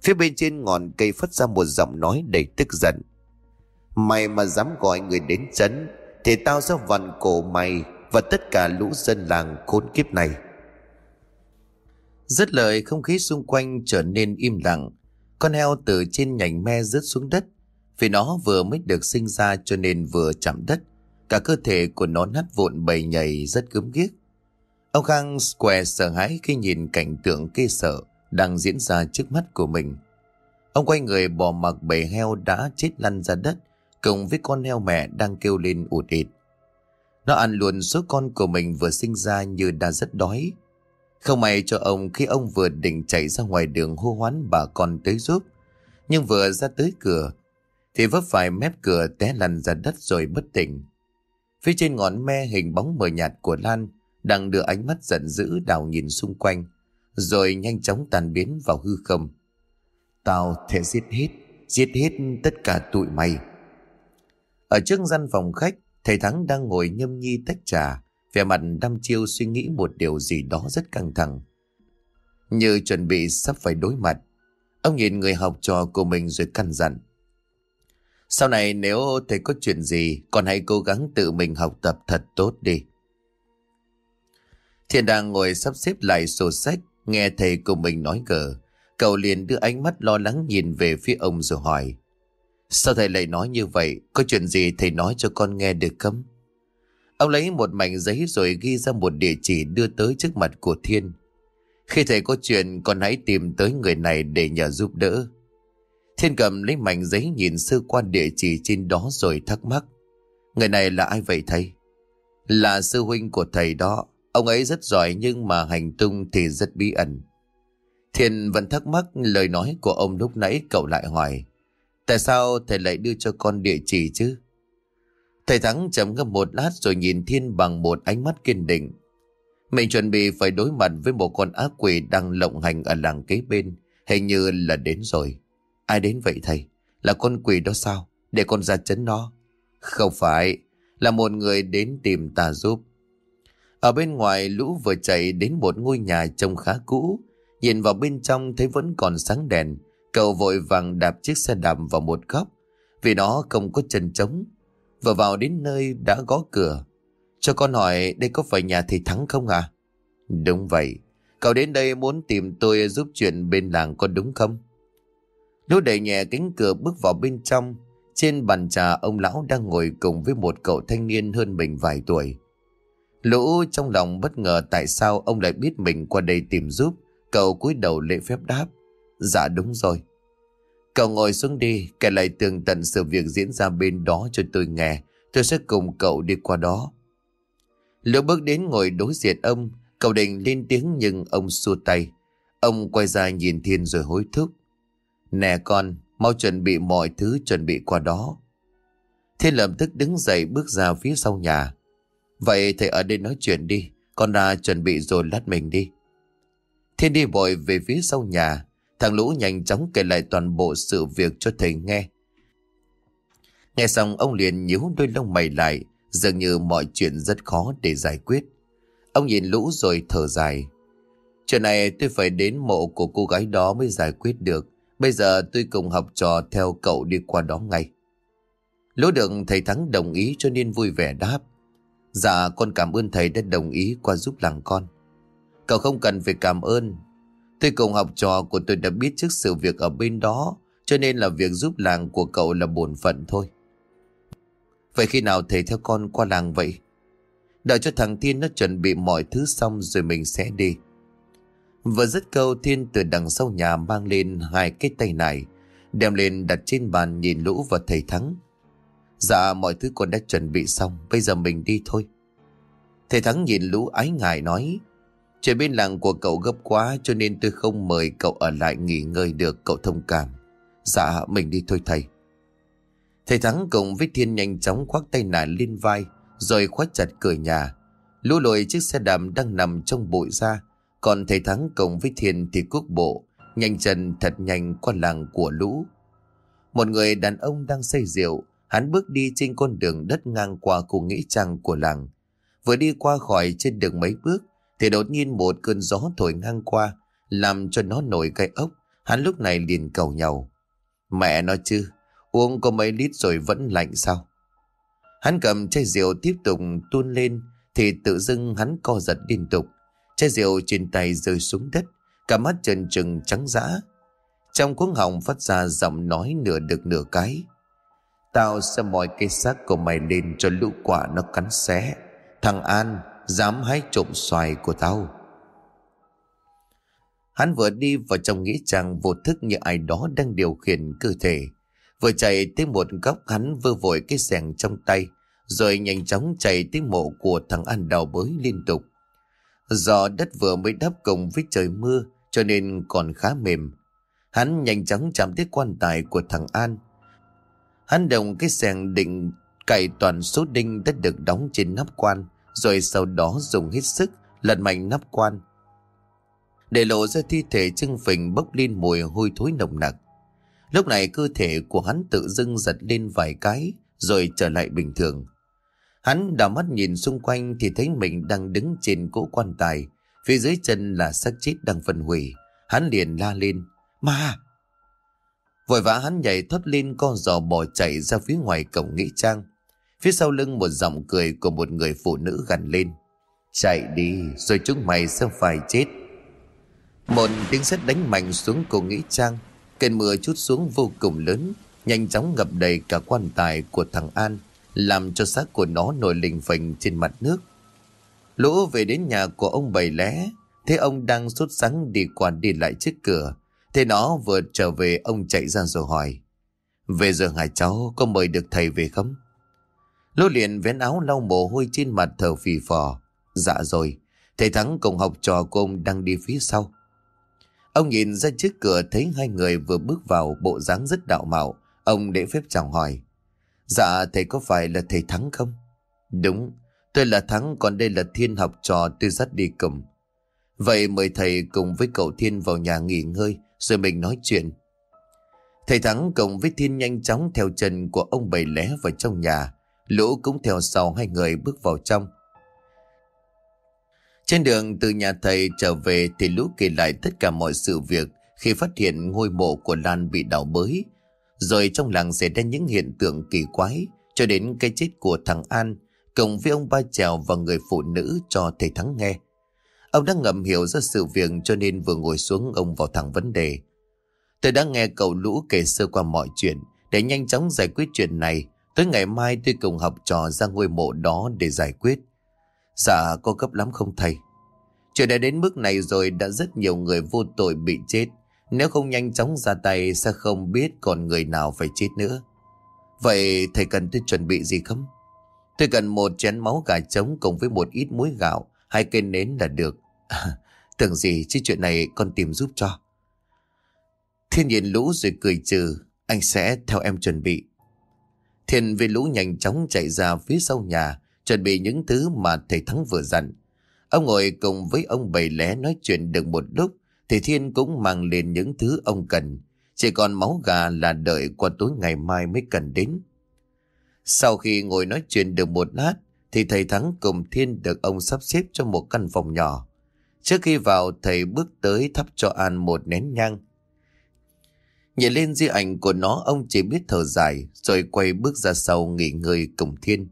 Phía bên trên ngọn cây phát ra một giọng nói đầy tức giận. Mày mà dám gọi người đến chấn, Thì tao sẽ vặn cổ mày Và tất cả lũ dân làng khốn kiếp này Rất lời, không khí xung quanh trở nên im lặng Con heo từ trên nhành me rớt xuống đất Vì nó vừa mới được sinh ra cho nên vừa chạm đất Cả cơ thể của nó nát vụn bầy nhầy rất gớm ghiếc. Ông Khang què sợ hãi khi nhìn cảnh tượng kê sợ đang diễn ra trước mắt của mình. Ông quay người bỏ mặc bầy heo đã chết lăn ra đất, cùng với con heo mẹ đang kêu lên ụt ịt. Nó ăn luôn số con của mình vừa sinh ra như đã rất đói. Không may cho ông khi ông vừa định chạy ra ngoài đường hô hoán bà con tới giúp. Nhưng vừa ra tới cửa, thì vấp phải mép cửa té lăn ra đất rồi bất tỉnh. Phía trên ngọn me hình bóng mờ nhạt của Lan đang đưa ánh mắt giận dữ đào nhìn xung quanh rồi nhanh chóng tàn biến vào hư không. Tao thể giết hết, giết hết tất cả tụi mày. Ở trước gian phòng khách, thầy Thắng đang ngồi nhâm nhi tách trà, vẻ mặt đăm chiêu suy nghĩ một điều gì đó rất căng thẳng. Như chuẩn bị sắp phải đối mặt, ông nhìn người học trò của mình rồi căn dặn. Sau này nếu thầy có chuyện gì, còn hãy cố gắng tự mình học tập thật tốt đi thiên đang ngồi sắp xếp lại sổ sách, nghe thầy của mình nói gờ. Cậu liền đưa ánh mắt lo lắng nhìn về phía ông rồi hỏi. Sao thầy lại nói như vậy? Có chuyện gì thầy nói cho con nghe được không? Ông lấy một mảnh giấy rồi ghi ra một địa chỉ đưa tới trước mặt của Thiên. Khi thầy có chuyện, con hãy tìm tới người này để nhờ giúp đỡ. Thiên cầm lấy mảnh giấy nhìn sơ quan địa chỉ trên đó rồi thắc mắc. Người này là ai vậy thầy? Là sư huynh của thầy đó. Ông ấy rất giỏi nhưng mà hành tung thì rất bí ẩn. Thiên vẫn thắc mắc lời nói của ông lúc nãy, cậu lại hỏi. Tại sao thầy lại đưa cho con địa chỉ chứ? Thầy Thắng chấm ngâm một lát rồi nhìn Thiên bằng một ánh mắt kiên định. Mình chuẩn bị phải đối mặt với một con ác quỷ đang lộng hành ở làng kế bên. Hình như là đến rồi. Ai đến vậy thầy? Là con quỷ đó sao? Để con ra chấn nó. Không phải. Là một người đến tìm ta giúp. Ở bên ngoài lũ vừa chạy đến một ngôi nhà trông khá cũ. Nhìn vào bên trong thấy vẫn còn sáng đèn. Cậu vội vàng đạp chiếc xe đạp vào một góc. Vì nó không có chân trống. Vừa vào đến nơi đã gõ cửa. Cho con hỏi, đây có phải nhà thầy Thắng không à? Đúng vậy. Cậu đến đây muốn tìm tôi giúp chuyện bên làng có đúng không? Lũ đẩy nhẹ cánh cửa bước vào bên trong. Trên bàn trà, ông lão đang ngồi cùng với một cậu thanh niên hơn mình vài tuổi. Lũ trong lòng bất ngờ tại sao ông lại biết mình qua đây tìm giúp. Cậu cúi đầu lễ phép đáp. Dạ đúng rồi. Cậu ngồi xuống đi, kể lại tường tận sự việc diễn ra bên đó cho tôi nghe. Tôi sẽ cùng cậu đi qua đó. Lũ bước đến ngồi đối diện ông, cậu định lên tiếng nhưng ông xua tay. Ông quay ra nhìn Thiên rồi hối thúc. Nè con, mau chuẩn bị mọi thứ chuẩn bị qua đó. Thiên lập tức đứng dậy bước ra phía sau nhà. Vậy thầy ở đây nói chuyện đi, con ra chuẩn bị rồi lát mình đi. Thiên đi vội về phía sau nhà, thằng Lũ nhanh chóng kể lại toàn bộ sự việc cho thầy nghe. Nghe xong ông liền nhíu đôi lông mày lại, dường như mọi chuyện rất khó để giải quyết. Ông nhìn Lũ rồi thở dài. Chuyện này tôi phải đến mộ của cô gái đó mới giải quyết được. Bây giờ tôi cùng học trò theo cậu đi qua đó ngay. Lũ được thầy Thắng đồng ý cho nên vui vẻ đáp. Dạ con cảm ơn thầy đã đồng ý qua giúp làng con. Cậu không cần phải cảm ơn. Tôi cùng học trò của tôi đã biết trước sự việc ở bên đó, cho nên là việc giúp làng của cậu là bổn phận thôi. Vậy khi nào thầy theo con qua làng vậy? Đợi cho thằng Thiên nó chuẩn bị mọi thứ xong rồi mình sẽ đi. Vừa dứt câu Thiên từ đằng sau nhà mang lên hai cái tay này, đem lên đặt trên bàn nhìn lũ và thầy Thắng. Dạ mọi thứ con đã chuẩn bị xong, Bây giờ mình đi thôi. Thầy Thắng nhìn lũ ái ngại nói Chuyện bên làng của cậu gấp quá, Cho nên tôi không mời cậu ở lại nghỉ ngơi được, Cậu thông cảm. Dạ mình đi thôi thầy. Thầy Thắng cùng với Thiên nhanh chóng khoác tay nải lên vai, Rồi khóa chặt cửa nhà. Lũ lội chiếc xe đạp đang nằm trong bụi ra, Còn thầy Thắng cùng với Thiên thì quốc bộ, Nhanh chân thật nhanh qua làng của lũ. Một người đàn ông đang say rượu Hắn bước đi trên con đường đất ngang qua khu nghĩa trang của làng. Vừa đi qua khỏi trên đường mấy bước, thì đột nhiên một cơn gió thổi ngang qua, làm cho nó nổi gai ốc. Hắn lúc này liền cầu nhau. Mẹ nó chứ, uống có mấy lít rồi vẫn lạnh sao? Hắn cầm chai rượu tiếp tục tuôn lên, thì tự dưng hắn co giật liên tục. Chai rượu trên tay rơi xuống đất, cả mắt trần trừng trắng dã. Trong cuống họng phát ra giọng nói nửa được nửa cái. Tao sẽ moi cái xác của mày lên cho lũ quả nó cắn xé Thằng An dám hái trộm xoài của tao Hắn vừa đi vào trong nghĩ trang vô thức như ai đó đang điều khiển cơ thể Vừa chạy tới một góc hắn vơ vội cái sẻng trong tay, Rồi nhanh chóng chạy tới mộ của thằng An đào bới liên tục Do đất vừa mới đắp cùng với trời mưa, cho nên còn khá mềm. Hắn nhanh chóng chạm tới quan tài của thằng An. Hắn đồng cái sàng định cày toàn số đinh đã được đóng trên nắp quan, rồi sau đó dùng hết sức lật mạnh nắp quan. Để lộ ra thi thể trưng phình bốc lên mùi hôi thối nồng nặc. Lúc này cơ thể của hắn tự dưng giật lên vài cái, rồi trở lại bình thường. Hắn đảo mắt nhìn xung quanh thì thấy mình đang đứng trên cỗ quan tài, Phía dưới chân là xác chết đang phân hủy. Hắn liền la lên. Ma! Vội vã hắn nhảy thoát lên con giò bò chạy ra phía ngoài cổng nghĩa trang. Phía sau lưng một giọng cười của một người phụ nữ gằn lên. Chạy đi, rồi chúng mày sẽ phải chết. Một tiếng sét đánh mạnh xuống cổ nghĩa trang. Cơn mưa chút xuống vô cùng lớn. Nhanh chóng ngập đầy cả quan tài của thằng An. Làm cho xác của nó nổi lình phình trên mặt nước. Lũ về đến nhà của ông bầy lé. Thế ông đang sốt sắng đi qua đi lại trước cửa. Thế nó vừa trở về ông chạy ra rồi hỏi. Về giờ hả cháu có mời được thầy về không? Lô liền vén áo lau mồ hôi trên mặt thở phì phò. Dạ rồi, thầy Thắng cùng học trò của ông đang đi phía sau. Ông nhìn ra trước cửa thấy hai người vừa bước vào bộ dáng rất đạo mạo. Ông để phép chào hỏi. Dạ thầy có phải là thầy Thắng không? Đúng, Tôi là Thắng còn đây là Thiên học trò tôi dắt đi cùng. Vậy mời thầy cùng với cậu Thiên vào nhà nghỉ ngơi rồi mình nói chuyện. Thầy Thắng cùng với Thiên nhanh chóng theo chân của ông bầy lé vào trong nhà. Lũ cũng theo sau hai người bước vào trong. Trên đường từ nhà thầy trở về thì Lũ kể lại tất cả mọi sự việc khi phát hiện ngôi mộ của Lan bị đào bới. Rồi trong làng xảy ra những hiện tượng kỳ quái cho đến cái chết của thằng An cùng với ông ba trèo và người phụ nữ cho thầy Thắng nghe. Ông đã ngầm hiểu ra sự việc cho nên vừa ngồi xuống ông vào thẳng vấn đề. Tôi đã nghe cậu lũ kể sơ qua mọi chuyện để nhanh chóng giải quyết chuyện này. Tới ngày mai tôi cùng học trò ra ngôi mộ đó để giải quyết. Dạ có cấp lắm không thầy? Chuyện đã đến mức này rồi đã rất nhiều người vô tội bị chết. Nếu không nhanh chóng ra tay sẽ không biết còn người nào phải chết nữa. Vậy thầy cần tôi chuẩn bị gì không? Tôi cần một chén máu gà trống cùng với một ít muối gạo, hai cây nến là được. tưởng gì chứ chuyện này con tìm giúp cho. Thiên nhìn lũ rồi cười trừ, anh sẽ theo em chuẩn bị. Thiên với lũ nhanh chóng chạy ra phía sau nhà, chuẩn bị những thứ mà thầy Thắng vừa dặn. Ông ngồi cùng với ông bầy lé nói chuyện được một lúc, thì Thiên cũng mang lên những thứ ông cần. Chỉ còn máu gà là đợi qua tối ngày mai mới cần đến. Sau khi ngồi nói chuyện được một lát, thì thầy Thắng cùng Thiên được ông sắp xếp cho một căn phòng nhỏ. Trước khi vào, thầy bước tới thắp cho An một nén nhang. Nhìn lên di ảnh của nó, ông chỉ biết thở dài, rồi quay bước ra sau nghỉ ngơi cùng Thiên.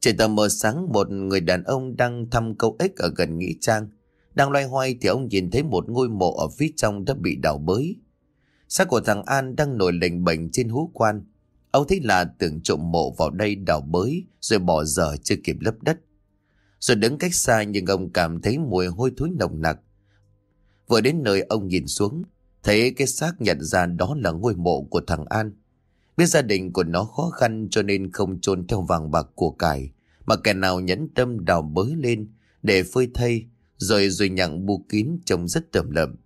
Trời tầm mờ sáng, một người đàn ông đang thăm câu ếch ở gần Nghĩa Trang. Đang loay hoay thì ông nhìn thấy một ngôi mộ ở phía trong đã bị đào bới. Xác của thằng An đang nổi lệnh bệnh trên hú quan. Ông thấy là tưởng trộm mộ vào đây đào bới rồi bỏ dở chưa kịp lấp đất. Rồi đứng cách xa nhưng ông cảm thấy mùi hôi thối nồng nặc. Vừa đến nơi ông nhìn xuống, thấy cái xác nhận ra đó là ngôi mộ của thằng An. Biết gia đình của nó khó khăn cho nên không chôn theo vàng bạc của cải, mà kẻ nào nhẫn tâm đào bới lên để phơi thay, rồi rồi nhặng bu kín trông rất tởm lợm.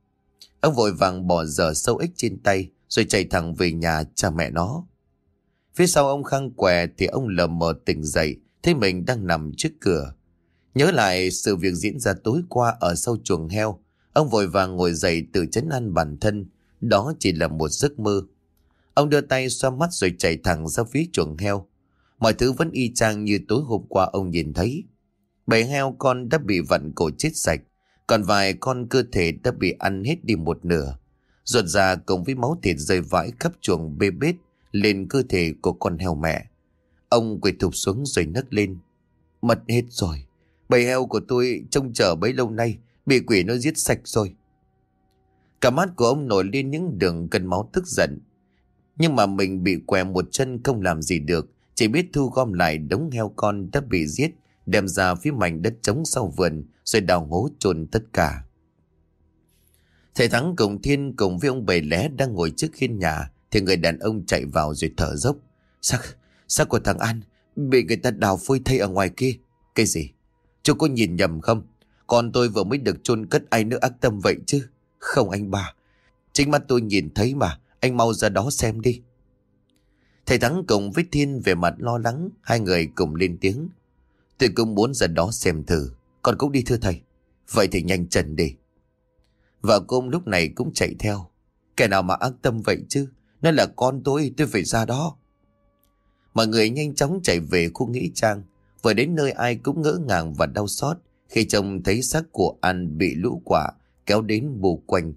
Ông vội vàng bỏ dở sâu ích trên tay, rồi chạy thẳng về nhà cha mẹ nó. Phía sau ông khang què thì ông lờ mờ tỉnh dậy, thấy mình đang nằm trước cửa. Nhớ lại sự việc diễn ra tối qua ở sau chuồng heo, ông vội vàng ngồi dậy tự chấn an bản thân, đó chỉ là một giấc mơ. Ông đưa tay xoa mắt rồi chạy thẳng ra phía chuồng heo. Mọi thứ vẫn y chang như tối hôm qua ông nhìn thấy. Bầy heo con đã bị vặn cổ chết sạch, còn vài con cơ thể đã bị ăn hết đi một nửa. Ruột già cùng với máu thịt rơi vãi khắp chuồng bê bết lên cơ thể của con heo mẹ. Ông quỳ thụp xuống rồi nấc lên. Mật hết rồi. Bầy heo của tôi trông chờ bấy lâu nay, bị quỷ nó giết sạch rồi. Cả mắt của ông nổi lên những đường cân máu tức giận. Nhưng mà mình bị què một chân không làm gì được. Chỉ biết thu gom lại đống heo con đã bị giết. Đem ra phía mảnh đất trống sau vườn. Rồi đào hố chôn tất cả. Thầy Thắng cùng Thiên cùng với ông bầy lé đang ngồi trước hiên nhà. Thì người đàn ông chạy vào rồi thở dốc. Sao, sao của thằng An bị người ta đào phôi thây ở ngoài kia? Cái gì? Chú có nhìn nhầm không? Con tôi vừa mới được chôn cất ai nữa ác tâm vậy chứ? Không anh ba. Chính mắt tôi nhìn thấy mà. Anh mau ra đó xem đi. Thầy Thắng cùng với Thiên về mặt lo lắng. Hai người cùng lên tiếng. Tôi cũng muốn ra đó xem thử. Con cũng đi thưa thầy. Vậy thì nhanh chân đi. Vợ cô lúc này cũng chạy theo. Kẻ nào mà ác tâm vậy chứ? Nó là con tôi, tôi phải ra đó. Mọi người nhanh chóng chạy về khu nghĩa trang. Vừa đến nơi ai cũng ngỡ ngàng và đau xót khi chồng thấy xác của An bị lũ quả kéo đến bù quanh.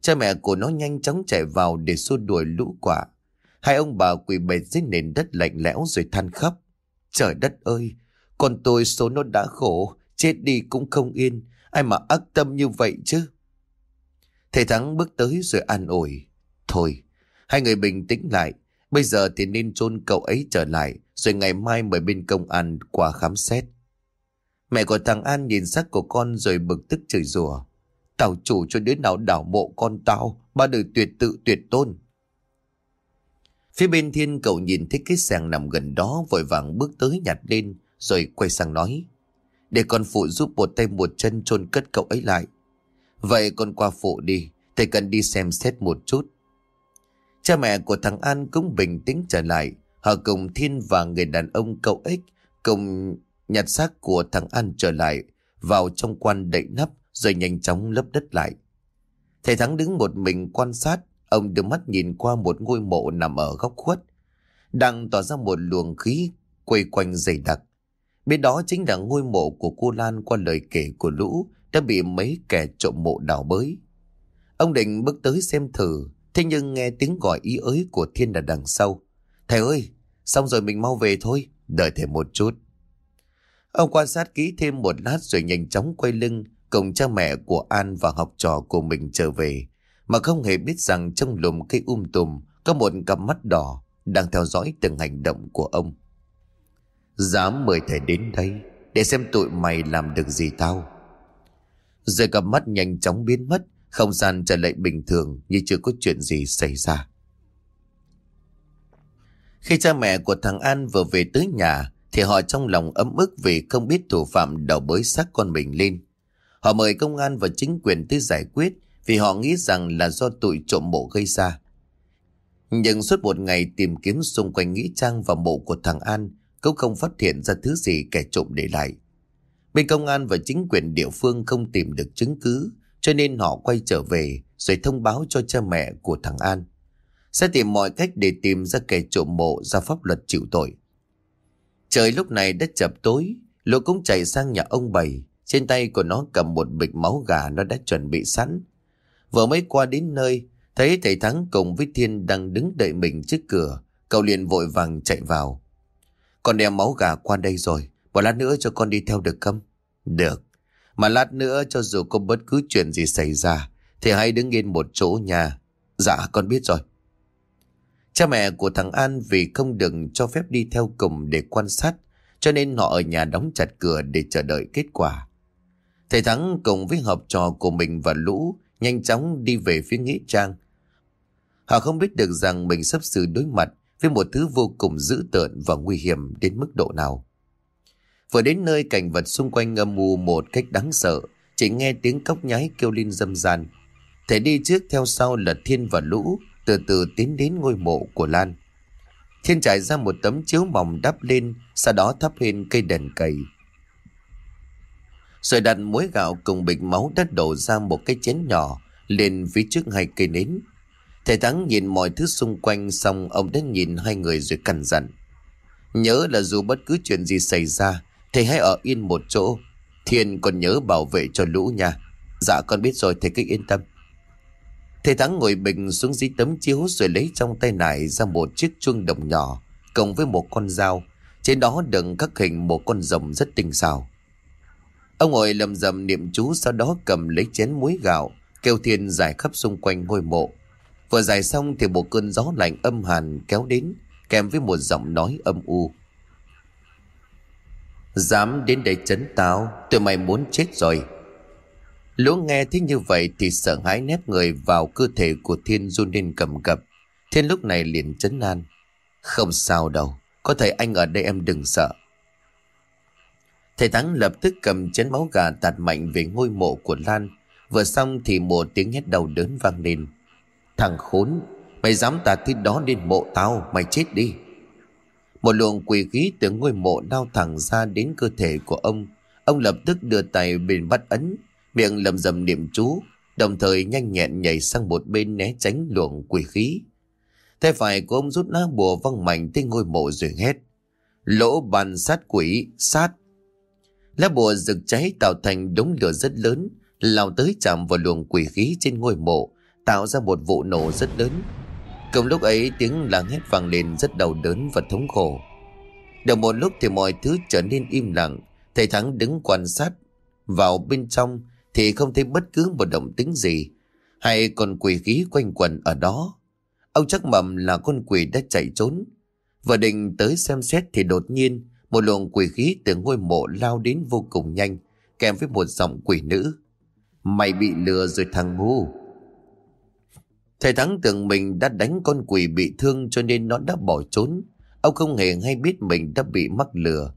Cha mẹ của nó nhanh chóng chạy vào để xua đuổi lũ quả. Hai ông bà quỳ bệt dưới nền đất lạnh lẽo rồi than khóc. Trời đất ơi, con tôi số nó đã khổ, chết đi cũng không yên. Ai mà ác tâm như vậy chứ? Thầy Thắng bước tới rồi an ủi. Thôi, hai người bình tĩnh lại. Bây giờ thì nên chôn cậu ấy trở lại, rồi ngày mai mời bên công an qua khám xét. Mẹ của thằng An nhìn sắc của con rồi bực tức chửi rủa. tào chủ cho đứa nào đảo mộ con tao, ba đời tuyệt tự tuyệt tôn. Phía bên thiên cậu nhìn thấy cái sàng nằm gần đó vội vàng bước tới nhặt lên rồi quay sang nói. Để con phụ giúp một tay một chân chôn cất cậu ấy lại. Vậy con qua phụ đi, thầy cần đi xem xét một chút. Cha mẹ của thằng An cũng bình tĩnh trở lại. Họ cùng Thiên và người đàn ông cậu ích cùng nhặt xác của thằng An trở lại vào trong quan đậy nắp rồi nhanh chóng lấp đất lại. Thầy Thắng đứng một mình quan sát, ông đưa mắt nhìn qua một ngôi mộ nằm ở góc khuất. Đang tỏa ra một luồng khí quay quanh dày đặc. Bên đó chính là ngôi mộ của cô Lan qua lời kể của Lũ đã bị mấy kẻ trộm mộ đào bới. Ông định bước tới xem thử, thế nhưng nghe tiếng gọi ý ới của Thiên là đằng sau. Thầy ơi, xong rồi mình mau về thôi, đợi thầy một chút. Ông quan sát kỹ thêm một lát rồi nhanh chóng quay lưng cùng cha mẹ của An và học trò của mình trở về, mà không hề biết rằng trong lùm cây um tùm có một cặp mắt đỏ đang theo dõi từng hành động của ông. Dám mời thầy đến đây để xem tụi mày làm được gì tao. Rồi cặp mắt nhanh chóng biến mất, không gian trở lại bình thường như chưa có chuyện gì xảy ra. Khi cha mẹ của thằng An vừa về tới nhà, thì họ trong lòng ấm ức vì không biết thủ phạm đầu bới xác con mình lên. Họ mời công an và chính quyền tới giải quyết vì họ nghĩ rằng là do tụi trộm mộ gây ra. Nhưng suốt một ngày tìm kiếm xung quanh nghĩa trang và mộ của thằng An cũng không phát hiện ra thứ gì kẻ trộm để lại. Bên công an và chính quyền địa phương không tìm được chứng cứ cho nên họ quay trở về rồi thông báo cho cha mẹ của thằng An. Sẽ tìm mọi cách để tìm ra kẻ trộm mộ ra pháp luật chịu tội. Trời lúc này đã chập tối, Lũ cũng chạy sang nhà ông Bảy. Trên tay của nó cầm một bịch máu gà nó đã chuẩn bị sẵn. Vừa mới qua đến nơi, thấy thầy Thắng cùng với Thiên đang đứng đợi mình trước cửa. Cậu liền vội vàng chạy vào. Con đem máu gà qua đây rồi, một lát nữa cho con đi theo được không? Được. Mà lát nữa cho dù có bất cứ chuyện gì xảy ra, thì hãy đứng yên một chỗ nhà. Dạ, con biết rồi. Cha mẹ của thằng An vì không được cho phép đi theo cùng để quan sát, cho nên họ ở nhà đóng chặt cửa để chờ đợi kết quả. Thầy Thắng cùng với học trò của mình và Lũ nhanh chóng đi về phía Nghĩa Trang. Họ không biết được rằng mình sắp xử đối mặt với một thứ vô cùng dữ tợn và nguy hiểm đến mức độ nào. Vừa đến nơi cảnh vật xung quanh âm mù một cách đáng sợ, chỉ nghe tiếng cóc nhái kêu lên dâm gian. thể đi trước theo sau là Thiên và Lũ, từ từ tiến đến ngôi mộ của Lan. Thiên trải ra một tấm chiếu mỏng đắp lên, sau đó thắp lên cây đèn cầy. Rồi đặt muối gạo cùng bịch máu đất đổ ra một cái chén nhỏ lên phía trước hai cây nến. Thầy Thắng nhìn mọi thứ xung quanh xong ông đã nhìn hai người rồi cằn dặn. Nhớ là dù bất cứ chuyện gì xảy ra, thầy hãy ở yên một chỗ. Thiên còn nhớ bảo vệ cho lũ nha. Dạ con biết rồi thầy cứ yên tâm. Thầy Thắng ngồi bình xuống dưới tấm chiếu rồi lấy trong tay nải ra một chiếc chuông đồng nhỏ cộng với một con dao. Trên đó đựng các hình một con rồng rất tinh xảo. Ông ngồi lầm rầm niệm chú sau đó cầm lấy chén muối gạo kêu thiên giải khắp xung quanh ngôi mộ. Vừa giải xong thì một cơn gió lạnh âm hàn kéo đến, kèm với một giọng nói âm u. Dám đến đây chấn tao, tụi mày muốn chết rồi. Lũ nghe thế như vậy thì sợ hãi nép người vào cơ thể của Thiên run lên cầm cập. Thiên lúc này liền chấn an. Không sao đâu, có thầy anh ở đây em đừng sợ. Thầy Thắng lập tức cầm chén máu gà tạt mạnh về ngôi mộ của Lan. Vừa xong thì một tiếng hét đầu đớn vang lên. Thằng khốn, mày dám tạt thứ đó lên mộ tao, mày chết đi. Một luồng quỷ khí từ ngôi mộ lao thẳng ra đến cơ thể của ông. Ông lập tức đưa tay bên bắt ấn, miệng lầm rầm niệm chú, đồng thời nhanh nhẹn nhảy sang một bên né tránh luồng quỷ khí. Tay phải của ông rút lá bùa văng mạnh tới ngôi mộ rồi hét. Lỗ bàn sát quỷ, sát. Lá bùa rực cháy tạo thành đống lửa rất lớn, lao tới chạm vào luồng quỷ khí trên ngôi mộ, tạo ra một vụ nổ rất lớn. Cùng lúc ấy tiếng làng hét vang lên rất đau đớn và thống khổ. Được một lúc thì mọi thứ trở nên im lặng, thầy Thắng đứng quan sát. Vào bên trong thì không thấy bất cứ một động tính gì, hay còn quỷ khí quanh quẩn ở đó. Ông chắc mầm là con quỷ đã chạy trốn. Vừa định tới xem xét thì đột nhiên một luồng quỷ khí từ ngôi mộ lao đến vô cùng nhanh, kèm với một giọng quỷ nữ. Mày bị lừa rồi thằng ngu. Thầy Thắng tưởng mình đã đánh con quỷ bị thương cho nên nó đã bỏ trốn. Ông không hề hay biết mình đã bị mắc lừa.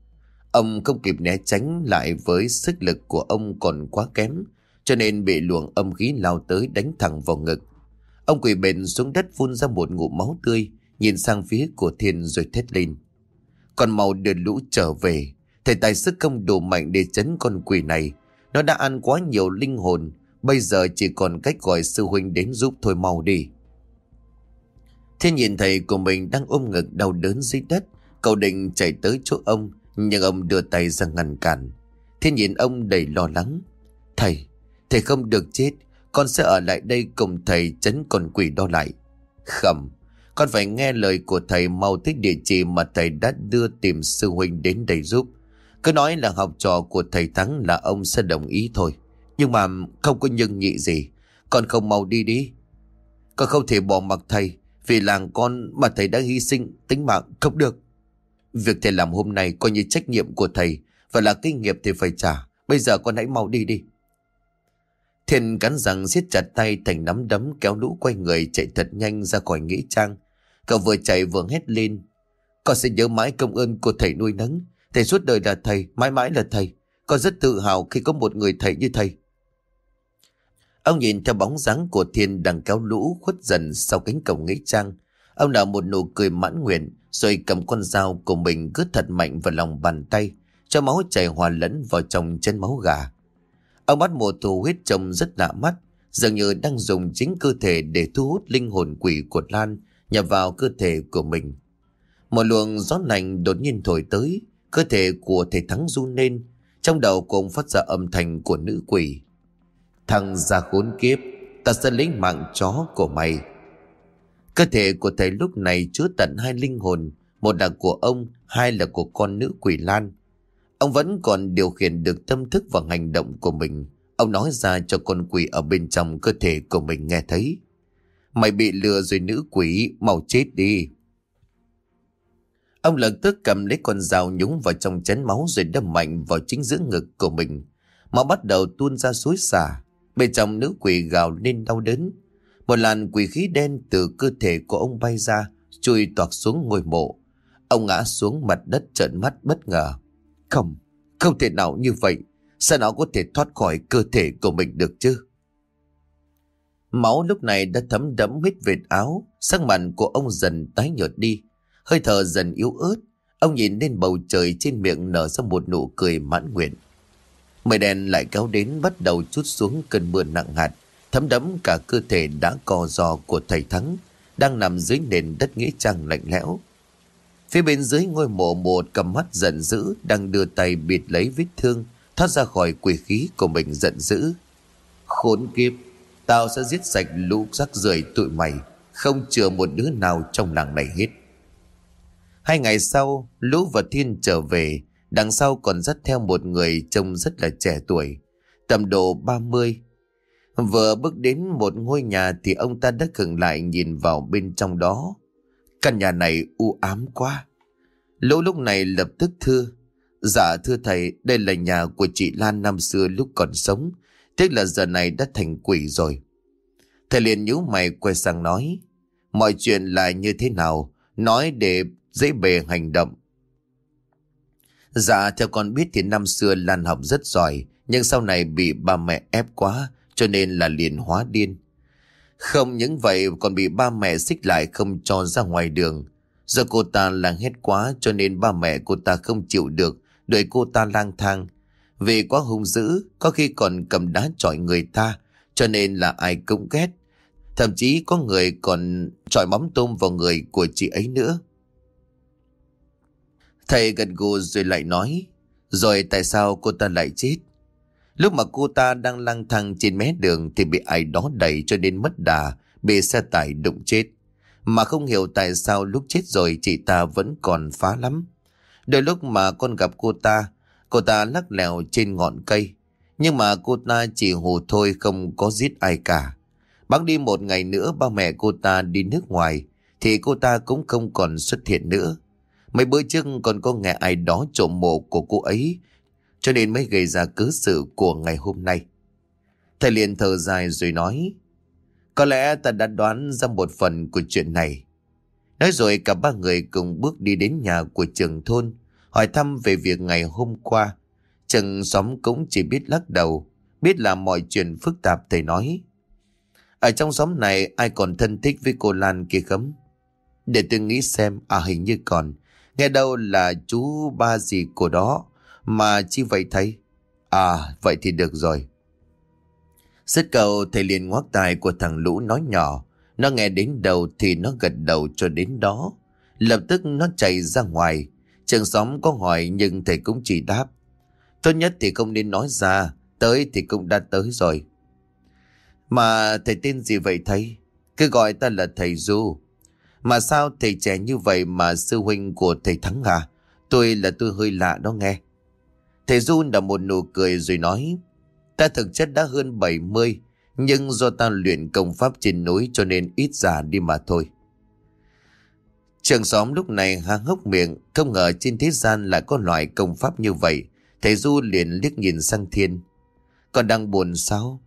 Ông không kịp né tránh lại với sức lực của ông còn quá kém, cho nên bị luồng âm khí lao tới đánh thẳng vào ngực. Ông quỳ bền xuống đất phun ra một ngụm máu tươi, nhìn sang phía của thiên rồi thét lên. Còn màu đưa lũ trở về, thầy tài sức không đủ mạnh để chấn con quỷ này. Nó đã ăn quá nhiều linh hồn, bây giờ chỉ còn cách gọi sư huynh đến giúp thôi mau đi. Thiên nhìn thầy của mình đang ôm ngực đau đớn dưới đất, cậu định chạy tới chỗ ông, nhưng ông đưa tay ra ngăn cản. Thiên nhìn ông đầy lo lắng. Thầy, thầy không được chết, con sẽ ở lại đây cùng thầy chấn con quỷ đó lại. Khẩm, con phải nghe lời của thầy mau thích địa chỉ mà thầy đã đưa tìm sư huynh đến đây giúp. Cứ nói là học trò của thầy Thắng là ông sẽ đồng ý thôi. Nhưng mà không có nhân nhị gì. Con không mau đi đi. Con không thể bỏ mặc thầy. Vì làng con mà thầy đã hy sinh tính mạng không được. Việc thầy làm hôm nay coi như trách nhiệm của thầy. Và là kinh nghiệm thì phải trả. Bây giờ con hãy mau đi đi. Thiên cắn răng siết chặt tay thành nắm đấm kéo lũ quay người chạy thật nhanh ra khỏi nghĩa trang. Cậu vừa chạy vừa hét lên. Con sẽ nhớ mãi công ơn của thầy nuôi nấng. Thầy suốt đời là thầy, mãi mãi là thầy. Con rất tự hào khi có một người thầy như thầy. Ông nhìn theo bóng dáng của Thiên đang kéo lũ khuất dần sau cánh cổng nghĩa trang. Ông nở một nụ cười mãn nguyện rồi cầm con dao của mình cứ thật mạnh vào lòng bàn tay cho máu chảy hòa lẫn vào trong chân máu gà. Ông bắt một thù huyết trông rất lạ mắt, dường như đang dùng chính cơ thể để thu hút linh hồn quỷ của Lan nhập vào cơ thể của mình. Một luồng gió lạnh đột nhiên thổi tới, cơ thể của thầy Thắng run lên, trong đầu cũng phát ra âm thanh của nữ quỷ. Thằng già khốn kiếp, ta sẽ lấy mạng chó của mày. Cơ thể của thầy lúc này chứa tận hai linh hồn, một là của ông, hai là của con nữ quỷ Lan. Ông vẫn còn điều khiển được tâm thức và hành động của mình. Ông nói ra cho con quỷ ở bên trong cơ thể của mình nghe thấy. Mày bị lừa rồi nữ quỷ, mau chết đi. Ông lập tức cầm lấy con dao nhúng vào trong chén máu rồi đâm mạnh vào chính giữa ngực của mình. Máu bắt đầu tuôn ra suối xả. Bên trong nữ quỷ gào lên đau đớn. Một làn quỷ khí đen từ cơ thể của ông bay ra, chui toạc xuống ngôi mộ. Ông ngã xuống mặt đất trợn mắt bất ngờ. Không, không thể nào như vậy. Sao nó có thể thoát khỏi cơ thể của mình được chứ? Máu lúc này đã thấm đẫm hết vệt áo, sắc mặt của ông dần tái nhợt đi. Hơi thở dần yếu ớt, ông nhìn lên bầu trời trên miệng nở ra một nụ cười mãn nguyện. Mây đen lại kéo đến bắt đầu chút xuống cơn mưa nặng hạt, thấm đẫm cả cơ thể đã co giò của thầy Thắng, đang nằm dưới nền đất nghĩa trang lạnh lẽo. Phía bên dưới ngôi mộ một cầm mắt giận dữ đang đưa tay bịt lấy vết thương, thoát ra khỏi quỷ khí của mình giận dữ. Khốn kiếp, tao sẽ giết sạch lũ rác rưởi tụi mày, không chừa một đứa nào trong làng này hết. Hai ngày sau, Lũ và Thiên trở về, đằng sau còn dắt theo một người trông rất là trẻ tuổi, tầm độ 30. Vừa bước đến một ngôi nhà thì ông ta đã khựng lại nhìn vào bên trong đó. Căn nhà này u ám quá. Lỗ lúc này lập tức thưa. Dạ thưa thầy, đây là nhà của chị Lan năm xưa lúc còn sống. Tiếc là giờ này đã thành quỷ rồi. Thầy liền nhíu mày quay sang nói. Mọi chuyện là như thế nào? Nói để dễ bề hành động. Dạ theo con biết thì năm xưa Lan học rất giỏi. Nhưng sau này bị ba mẹ ép quá cho nên là liền hóa điên. Không những vậy còn bị ba mẹ xích lại không cho ra ngoài đường. Do cô ta lang hết quá cho nên ba mẹ cô ta không chịu được đuổi cô ta lang thang. Vì quá hung dữ, có khi còn cầm đá chọi người ta, cho nên là ai cũng ghét. Thậm chí có người còn chọi mắm tôm vào người của chị ấy nữa. Thầy gần gù rồi lại nói, rồi tại sao cô ta lại chết? Lúc mà cô ta đang lang thang trên mé đường thì bị ai đó đẩy cho đến mất đà, bị xe tải đụng chết. Mà không hiểu tại sao lúc chết rồi chị ta vẫn còn phá lắm. Đôi lúc mà con gặp cô ta, cô ta lắc lèo trên ngọn cây. Nhưng mà cô ta chỉ hù thôi không có giết ai cả. Bắn đi một ngày nữa ba mẹ cô ta đi nước ngoài thì cô ta cũng không còn xuất hiện nữa. Mấy bữa trước còn có nghe ai đó trộm mộ của cô ấy cho nên mới gây ra cớ sự của ngày hôm nay. Thầy liền thở dài rồi nói Có lẽ ta đã đoán ra một phần của chuyện này. Nói rồi cả ba người cùng bước đi đến nhà của trường thôn hỏi thăm về việc ngày hôm qua. Trường xóm cũng chỉ biết lắc đầu, biết là mọi chuyện phức tạp thầy nói. Ở trong xóm này ai còn thân thích với cô Lan kia khấm? Để tôi nghĩ xem, à hình như còn. Nghe đâu là chú ba gì của đó, mà chi vậy thầy? À, vậy thì được rồi. xích cầu thầy liền ngoác tài của thằng Lũ nói nhỏ. Nó nghe đến đầu thì nó gật đầu cho đến đó. Lập tức nó chạy ra ngoài. Trường xóm có hỏi nhưng thầy cũng chỉ đáp. Tốt nhất thì không nên nói ra. Tới thì cũng đã tới rồi. Mà thầy tên gì vậy thầy? Cứ gọi ta là thầy Du. Mà sao thầy trẻ như vậy mà sư huynh của thầy Thắng à? Tôi là tôi hơi lạ đó nghe. Thầy Du đã một nụ cười rồi nói. Ta thực chất đã hơn 70, nhưng do ta luyện công pháp trên núi cho nên ít già đi mà thôi. Trường xóm lúc này há hốc miệng, không ngờ trên thế gian lại có loại công pháp như vậy. Thầy Du liền liếc nhìn sang Thiên. Còn đang buồn sao?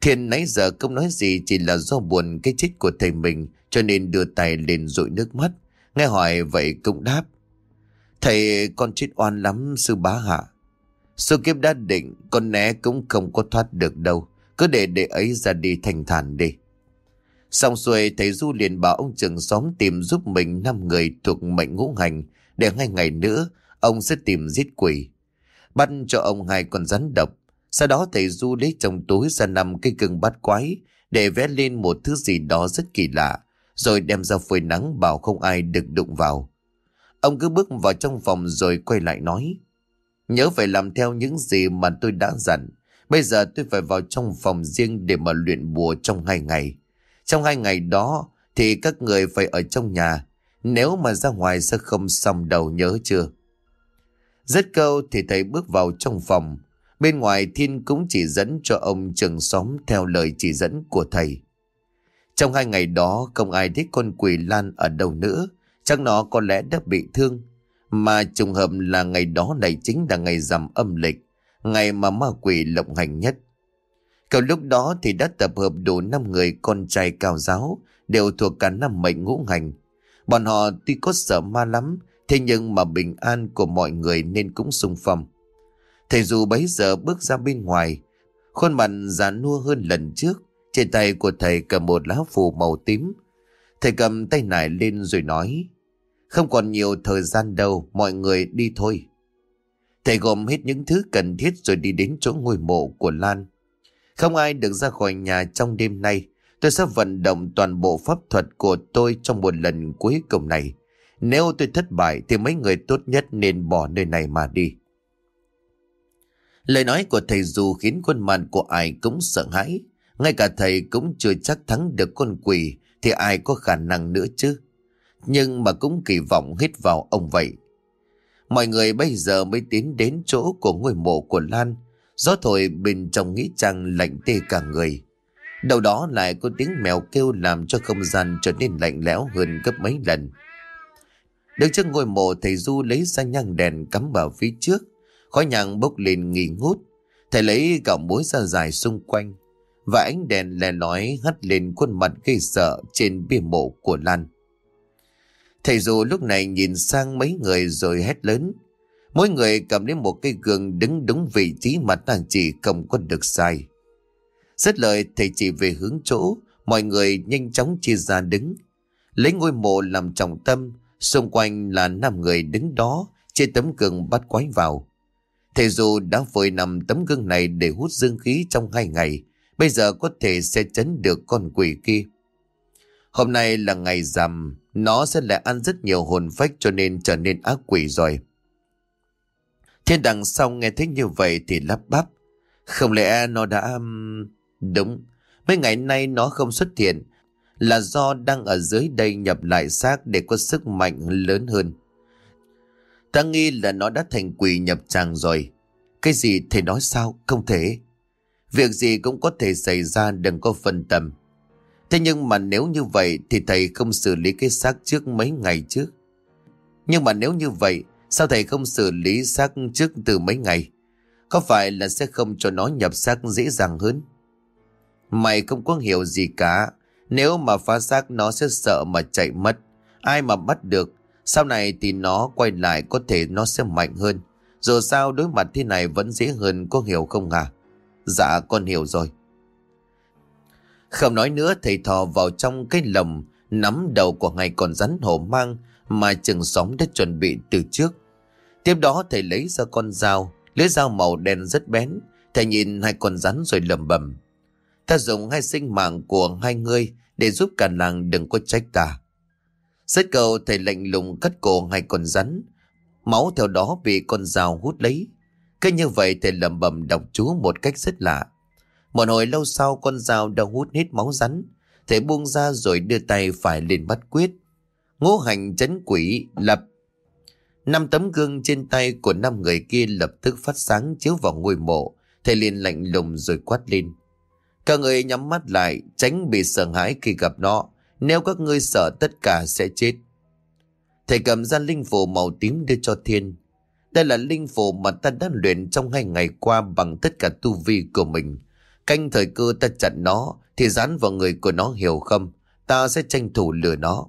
Thiên nãy giờ không nói gì, chỉ là do buồn cái chết của thầy mình, cho nên đưa tay lên rụi nước mắt. Nghe hỏi vậy cũng đáp. Thầy con chết oan lắm, sư bá hạ. Số kiếp đã định, con né cũng không có thoát được đâu. Cứ để để ấy ra đi thành thản đi. Xong xuôi, thầy Du liền bảo ông trưởng xóm tìm giúp mình năm người thuộc mệnh ngũ hành, để hai ngày nữa, ông sẽ tìm giết quỷ. Bắt cho ông hai con rắn độc. Sau đó thầy Du lấy trong túi ra năm cây cưng bát quái, để vẽ lên một thứ gì đó rất kỳ lạ, rồi đem ra phơi nắng bảo không ai được đụng vào. Ông cứ bước vào trong phòng rồi quay lại nói, Nhớ phải làm theo những gì mà tôi đã dặn Bây giờ tôi phải vào trong phòng riêng để mà luyện bùa trong hai ngày trong hai ngày đó thì các người phải ở trong nhà. Nếu mà ra ngoài sẽ không xong đầu nhớ chưa? Rất câu thì thầy bước vào trong phòng. Bên ngoài Thiên cũng chỉ dẫn cho ông trường xóm theo lời chỉ dẫn của thầy. Trong hai ngày đó không ai thấy con quỷ lan ở đâu nữa. Chắc nó có lẽ đã bị thương. Mà trùng hợp là ngày đó này chính là ngày rằm âm lịch. Ngày mà ma quỷ lộng hành nhất. Cậu lúc đó thì đã tập hợp đủ 5 người con trai cao giáo, đều thuộc cả năm mệnh ngũ hành. Bọn họ tuy có sợ ma lắm, thế nhưng mà bình an của mọi người nên cũng sung phong. Thầy dù bấy giờ bước ra bên ngoài, khuôn mặt già nua hơn lần trước, trên tay của thầy cầm một lá phù màu tím. Thầy cầm tay nải lên rồi nói, không còn nhiều thời gian đâu, mọi người đi thôi. Thầy gồm hết những thứ cần thiết rồi đi đến chỗ ngôi mộ của Lan. Không ai được ra khỏi nhà trong đêm nay. Tôi sẽ vận động toàn bộ pháp thuật của tôi trong một lần cuối cùng này. Nếu tôi thất bại thì mấy người tốt nhất nên bỏ nơi này mà đi. Lời nói của thầy dù khiến khuôn mặt của ai cũng sợ hãi. Ngay cả thầy cũng chưa chắc thắng được con quỷ, thì ai có khả năng nữa chứ. Nhưng mà cũng kỳ vọng hết vào ông vậy. Mọi người bây giờ mới tiến đến chỗ của ngôi mộ của Lan Gió thổi bên trong nghĩ trăng lạnh tê cả người. Đầu đó lại có tiếng mèo kêu làm cho không gian trở nên lạnh lẽo hơn gấp mấy lần. Đứng trước ngôi mộ, thầy Du lấy ra nhang đèn cắm vào phía trước. Khói nhang bốc lên nghi ngút. Thầy lấy gạo muối ra dài xung quanh. Và ánh đèn lè lói hắt lên khuôn mặt gây sợ trên bia mộ của Lan. Thầy dù lúc này nhìn sang mấy người rồi hét lớn. Mỗi người cầm đến một cây gương đứng đúng vị trí mà ta chỉ không có được sai. Rất lời thầy chỉ về hướng chỗ, mọi người nhanh chóng chia ra đứng. Lấy ngôi mộ làm trọng tâm, xung quanh là năm người đứng đó, trên tấm gương bắt quái vào. Thầy dù đã vội nằm tấm gương này để hút dương khí trong hai ngày, bây giờ có thể sẽ chấn được con quỷ kia. Hôm nay là ngày rằm, nó sẽ lại ăn rất nhiều hồn phách cho nên trở nên ác quỷ rồi. Thiên đằng sau nghe thấy như vậy thì lắp bắp. Không lẽ nó đã... Đúng, mấy ngày nay nó không xuất hiện là do đang ở dưới đây nhập lại xác để có sức mạnh lớn hơn. Ta nghi là nó đã thành quỷ nhập tràng rồi. Cái gì thầy nói sao? Không thể. Việc gì cũng có thể xảy ra đừng có phân tâm. Thế nhưng mà nếu như vậy thì thầy không xử lý cái xác trước mấy ngày trước. Nhưng mà nếu như vậy, sao thầy không xử lý xác trước từ mấy ngày? Có phải là sẽ không cho nó nhập xác dễ dàng hơn? Mày không có hiểu gì cả. Nếu mà phá xác nó sẽ sợ mà chạy mất. Ai mà bắt được, sau này thì nó quay lại có thể nó sẽ mạnh hơn. Dù sao đối mặt thế này vẫn dễ hơn có hiểu không hả? Dạ con hiểu rồi. Không nói nữa thầy thò vào trong cái lồng nắm đầu của ngày còn rắn hổ mang mà chừng sóng đã chuẩn bị từ trước. Tiếp đó thầy lấy ra con dao, lấy dao màu đen rất bén. Thầy nhìn hai con rắn rồi lầm bầm. Ta dùng hai sinh mạng của hai người để giúp cả làng đừng có trách ta. Rất cầu thầy lạnh lùng cắt cổ hai con rắn. Máu theo đó bị con dao hút lấy. Cứ như vậy thầy lầm bầm đọc chú một cách rất lạ. Một hồi lâu sau con dao đã hút hết máu rắn. Thầy buông ra rồi đưa tay phải lên bắt quyết. Ngũ hành chấn quỷ lập. Năm tấm gương trên tay của năm người kia lập tức phát sáng chiếu vào ngôi mộ. Thầy liền lạnh lùng rồi quát lên. Các người nhắm mắt lại, tránh bị sợ hãi khi gặp nó. Nếu các ngươi sợ tất cả sẽ chết. Thầy cầm ra linh phù màu tím đưa cho thiên. Đây là linh phù mà ta đã luyện trong hai ngày qua bằng tất cả tu vi của mình. Canh thời cơ ta chặn nó, thì dán vào người của nó hiểu không? Ta sẽ tranh thủ lừa nó.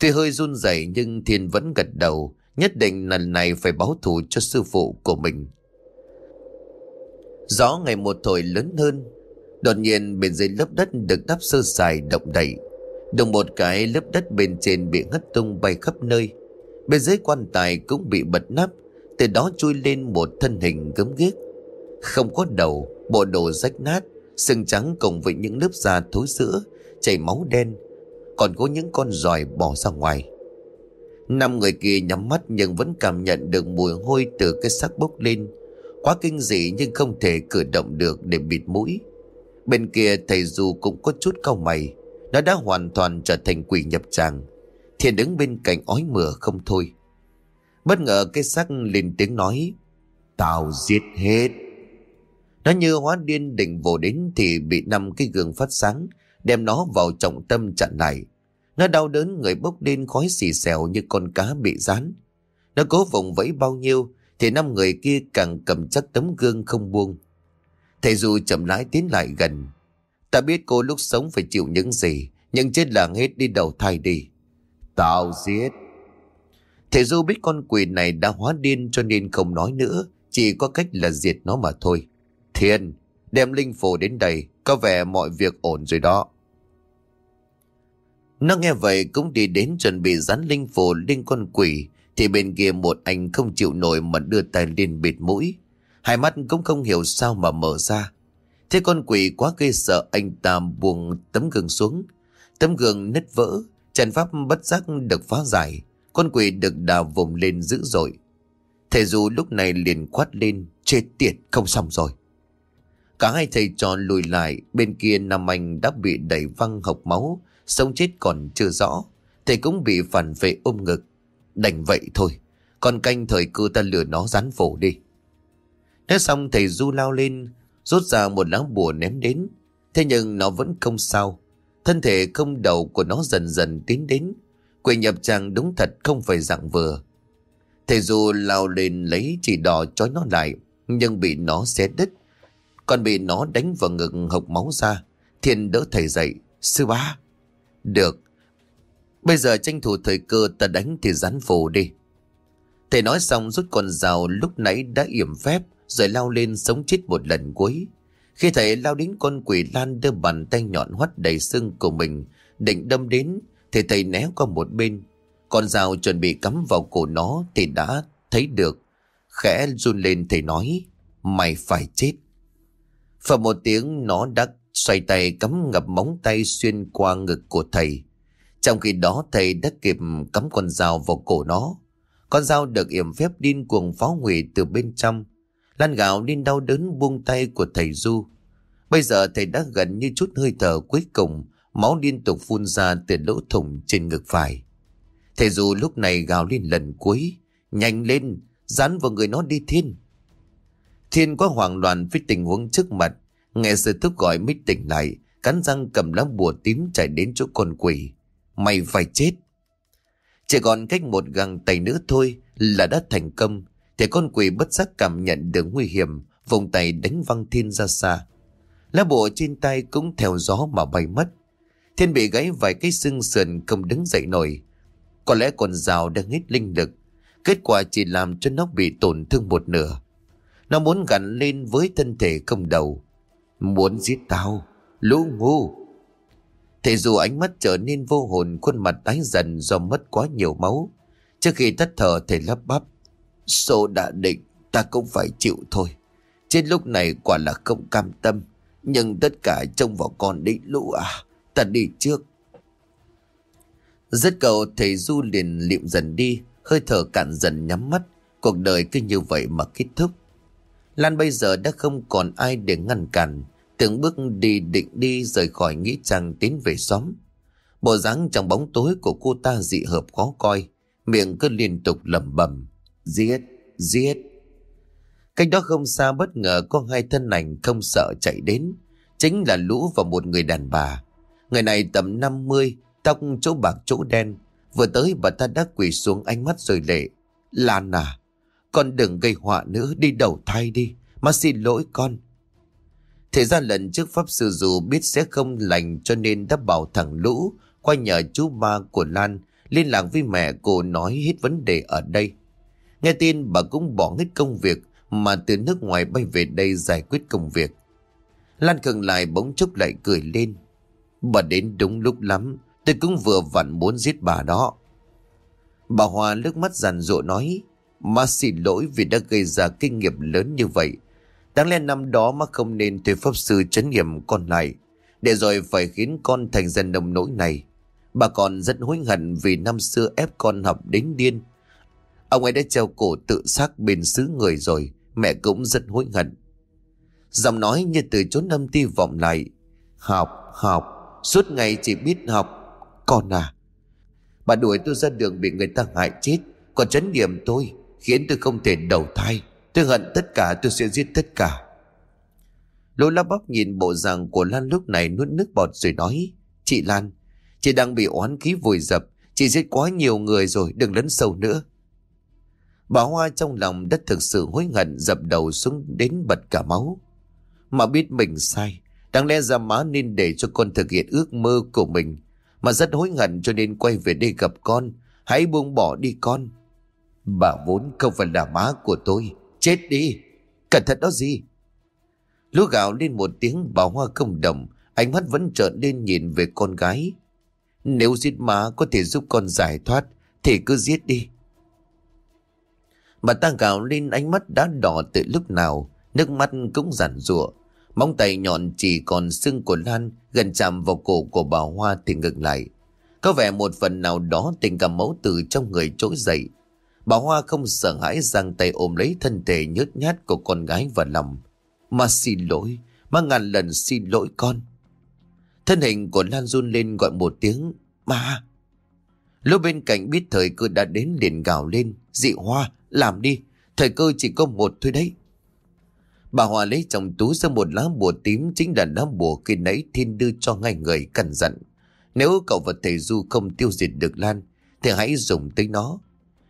Tuy hơi run rẩy, nhưng thiên vẫn gật đầu. Nhất định lần này phải báo thù cho sư phụ của mình. Gió ngày một thổi lớn hơn Đột nhiên, bên dưới lớp đất được đắp sơ sài động đậy. Đồng một cái lớp đất bên trên bị hất tung bay khắp nơi. Bên dưới quan tài cũng bị bật nắp. Từ đó chui lên một thân hình gớm ghiếc. Không có đầu, bộ đồ rách nát, sừng trắng cùng với những lớp da thối sữa, chảy máu đen. Còn có những con giòi bỏ ra ngoài. Năm người kia nhắm mắt nhưng vẫn cảm nhận được mùi hôi từ cái xác bốc lên. Quá kinh dị nhưng không thể cử động được để bịt mũi. Bên kia thầy dù cũng có chút cau mày nó đã hoàn toàn trở thành quỷ nhập tràng. Thiện đứng bên cạnh ói mửa không thôi. Bất ngờ cái xác lên tiếng nói, Tao giết hết. Nó như hóa điên định vồ đến Thì bị năm cái gương phát sáng, Đem nó vào trọng tâm chặn lại. Nó đau đớn người bốc lên khói xì xèo Như con cá bị rán. Nó cố vùng vẫy bao nhiêu Thì năm người kia càng cầm chắc tấm gương không buông. Thầy dù chậm rãi tiến lại gần. Ta biết cô lúc sống phải chịu những gì, nhưng chết làng hết đi đầu thai đi. Tao giết. Thầy Du biết con quỷ này đã hóa điên cho nên không nói nữa, chỉ có cách là diệt nó mà thôi. Thiên, đem linh phù đến đây, có vẻ mọi việc ổn rồi đó. Nó nghe vậy cũng đi đến chuẩn bị dán linh phù lên con quỷ, thì bên kia một anh không chịu nổi mà đưa tay lên bịt mũi. Hai mắt cũng không hiểu sao mà mở ra. Thế con quỷ quá gây sợ anh ta buông tấm gương xuống. Tấm gương nứt vỡ, trận pháp bất giác được phá giải. Con quỷ được đào vùng lên dữ dội. Thầy dù lúc này liền quát lên, chết tiệt không xong rồi. Cả hai thầy trò lùi lại, bên kia Nam Anh đã bị đẩy văng hộc máu, sống chết còn chưa rõ. Thầy cũng bị phản vệ ôm ngực. Đành vậy thôi, còn canh thời cơ ta lừa nó rán phổ đi. nói xong thầy Du lao lên, rút ra một lá bùa ném đến. Thế nhưng nó vẫn không sao. Thân thể không đầu của nó dần dần tiến đến. Quỷ nhập trang đúng thật không phải dạng vừa. Thầy dù lao lên lấy chỉ đỏ trói nó lại, nhưng bị nó xé đứt. Còn bị nó đánh vào ngực hộc máu ra. Thiên đỡ thầy dậy. Sư bá. Được. Bây giờ tranh thủ thời cơ ta đánh thì rắn phù đi. Thầy nói xong rút con dao lúc nãy đã yểm phép rồi lao lên sống chết một lần cuối. Khi thầy lao đến con quỷ lan đưa bàn tay nhọn hoắt đầy xương của mình, định đâm đến, thì thầy né qua một bên. Con dao chuẩn bị cắm vào cổ nó thì đã thấy được. Khẽ run lên thầy nói, mày phải chết. Và một tiếng, nó đã xoay tay cắm ngập móng tay xuyên qua ngực của thầy. Trong khi đó, thầy đã kịp cắm con dao vào cổ nó. Con dao được yểm phép điên cuồng phá hủy từ bên trong. Lan gạo nên đau đớn buông tay của thầy Du. Bây giờ thầy đã gần như chút hơi thở cuối cùng, máu liên tục phun ra từ lỗ thủng trên ngực phải. Thầy Du lúc này gào lên lần cuối, nhanh lên, dán vào người nó đi thiên. Thiên quá hoảng loạn với tình huống trước mặt, nghe sự thức gọi mới tỉnh lại, cắn răng cầm lá bùa tím chạy đến chỗ con quỷ. Mày phải chết. Chỉ còn cách một găng tay nữa thôi là đã thành công, thì con quỷ bất giác cảm nhận được nguy hiểm, vùng tay đánh văng thiên ra xa. Lá bùa trên tay cũng theo gió mà bay mất. Thiên bị gãy vài cái xương sườn không đứng dậy nổi. Có lẽ con rào đang hết linh lực. Kết quả chỉ làm cho nó bị tổn thương một nửa. Nó muốn gắn lên với thân thể không đầu. Muốn giết tao, lũ ngu. Thế dù ánh mắt trở nên vô hồn khuôn mặt tái dần do mất quá nhiều máu. Trước khi tắt thở thể lắp bắp. Số đã định, ta cũng phải chịu thôi. Trên lúc này quả là không cam tâm. Nhưng tất cả trông vào con đi lũ à. Ta đi trước. Rất cầu thầy Du liền liệm dần đi. Hơi thở cạn dần nhắm mắt. Cuộc đời cứ như vậy mà kết thúc. Lan bây giờ đã không còn ai để ngăn cản. Từng bước đi định đi rời khỏi nghĩ chàng tiến về xóm. Bộ dáng trong bóng tối của cô ta dị hợp khó coi. Miệng cứ liên tục lẩm bẩm Giết, giết. Cách đó không xa bất ngờ có hai thân ảnh không sợ chạy đến. Chính là Lũ và một người đàn bà. Người này tầm 50, tóc chỗ bạc chỗ đen. Vừa tới bà ta đã quỳ xuống ánh mắt rồi lệ. Lan à, con đừng gây họa nữa, đi đầu thai đi. Mà xin lỗi con. Thế ra lần trước Pháp Sư dù biết sẽ không lành cho nên đã bảo thằng Lũ qua nhờ chú ba của Lan liên lạc với mẹ cô nói hết vấn đề ở đây. Nghe tin bà cũng bỏ hết công việc mà từ nước ngoài bay về đây giải quyết công việc. Lan Cường lại bỗng chốc lại cười lên. Bà đến đúng lúc lắm, tôi cũng vừa vặn muốn giết bà đó. Bà Hòa nước mắt giàn rộ nói, mà xin lỗi vì đã gây ra kinh nghiệm lớn như vậy. Đáng lẽ năm đó má không nên thuê pháp sư chấn nghiệm con lại, để rồi phải khiến con thành dân nông nỗi này. Bà còn rất hối hận vì năm xưa ép con học đến điên. Ông ấy đã treo cổ tự xác bên xứ người rồi, mẹ cũng rất hối hận. Giọng nói như từ chốn âm ti vọng lại. Học, học, suốt ngày chỉ biết học. Con à, bà đuổi tôi ra đường bị người ta hại chết, còn chấn điểm tôi, khiến tôi không thể đầu thai. Tôi hận tất cả tôi sẽ giết tất cả. Lô la bóc nhìn bộ dạng của Lan lúc này nuốt nước bọt rồi nói. Chị Lan, chị đang bị oán khí vùi dập. Chị giết quá nhiều người rồi, đừng lấn sâu nữa. Bà Hoa trong lòng đã thực sự hối hận dập đầu xuống đến bật cả máu. Mà biết mình sai, đáng lẽ ra má nên để cho con thực hiện ước mơ của mình. Mà rất hối hận cho nên quay về đây gặp con. Hãy buông bỏ đi con. Bà vốn không phải là má của tôi. Chết đi. Cẩn thận đó gì. Lúa gạo lên một tiếng bà Hoa không đồng. Ánh mắt vẫn trợn lên nhìn về con gái. Nếu giết má có thể giúp con giải thoát thì cứ giết đi. Bà ta gào lên ánh mắt đã đỏ từ lúc nào, nước mắt cũng giản rụa. Móng tay nhọn chỉ còn xương của Lan gần chạm vào cổ của bà Hoa thì ngừng lại. Có vẻ một phần nào đó tình cảm máu từ trong người trỗi dậy. Bà Hoa không sợ hãi giang tay ôm lấy thân thể nhớt nhát của con gái và lòng. Mà xin lỗi, mà ngàn lần xin lỗi con. Thân hình của Lan run lên gọi một tiếng, mà. Lúc bên cạnh biết thời cơ đã đến liền gào lên, dị hoa, làm đi, thời cơ chỉ có một thôi đấy. Bà Hòa lấy trong túi ra một lá bùa tím chính là lá bùa khi nãy Thiên đưa cho ngay người cẩn dặn. Nếu cậu và thầy Du không tiêu diệt được Lan, thì hãy dùng tới nó.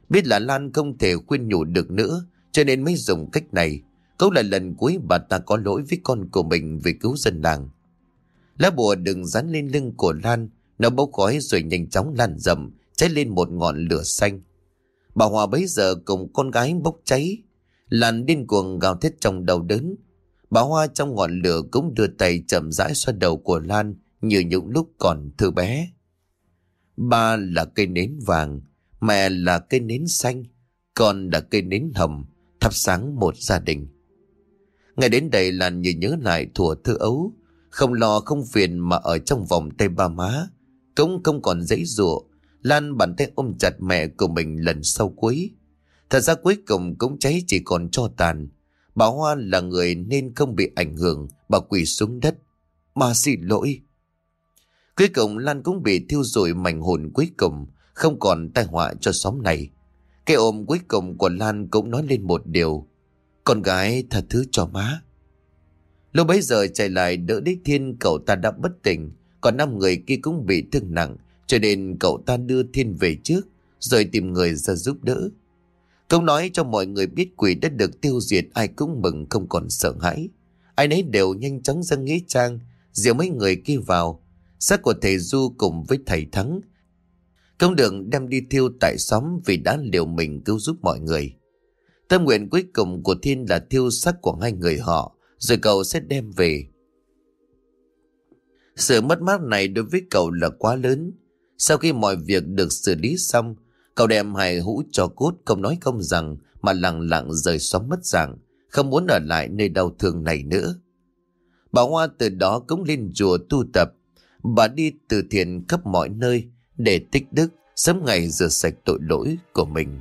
Biết là Lan không thể khuyên nhủ được nữa, cho nên mới dùng cách này. Câu là lần cuối bà ta có lỗi với con của mình vì cứu dân làng. Lá bùa đừng dán lên lưng của Lan, nó bốc khói rồi nhanh chóng lan rầm, cháy lên một ngọn lửa xanh. Bà Hòa bấy giờ cùng con gái bốc cháy, Lan điên cuồng gào thét trong đầu đớn. Bà Hoa trong ngọn lửa cũng đưa tay chậm rãi xoa đầu của Lan như những lúc còn thơ bé. Ba là cây nến vàng, mẹ là cây nến xanh, con là cây nến hồng, thắp sáng một gia đình. Ngày đến đây Lan như nhớ lại thủa thơ ấu, không lo không phiền mà ở trong vòng tay ba má, cũng không còn dãy ruộng Lan bàn tay ôm chặt mẹ của mình lần sau cuối. Thật ra cuối cùng cũng cháy chỉ còn cho tàn. Bà Hoa là người nên không bị ảnh hưởng, bà quỳ xuống đất. Mà xin lỗi. Cuối cùng Lan cũng bị thiêu rụi mảnh hồn cuối cùng, không còn tai họa cho xóm này. Cái ôm cuối cùng của Lan cũng nói lên một điều. Con gái thật thứ cho má. Lúc bấy giờ chạy lại đỡ đích thiên cậu ta đã bất tỉnh, còn năm người kia cũng bị thương nặng, cho nên cậu ta đưa thiên về trước, rồi tìm người ra giúp đỡ. Câu nói cho mọi người biết quỷ đã được tiêu diệt ai cũng mừng không còn sợ hãi. Ai nấy đều nhanh chóng ra nghĩa trang, diệu mấy người kia vào. Xác của thầy Du cùng với thầy Thắng. Công đường đem đi thiêu tại xóm vì đã liều mình cứu giúp mọi người. Tâm nguyện cuối cùng của Thiên là thiêu xác của hai người họ, rồi cậu sẽ đem về. Sự mất mát này đối với cậu là quá lớn. Sau khi mọi việc được xử lý xong, Cậu đem hài hũ cho cốt không nói không rằng mà lặng lặng rời xóm mất dạng, không muốn ở lại nơi đau thương này nữa. Bà Hoa từ đó cũng lên chùa tu tập, bà đi từ thiện khắp mọi nơi để tích đức sớm ngày rửa sạch tội lỗi của mình.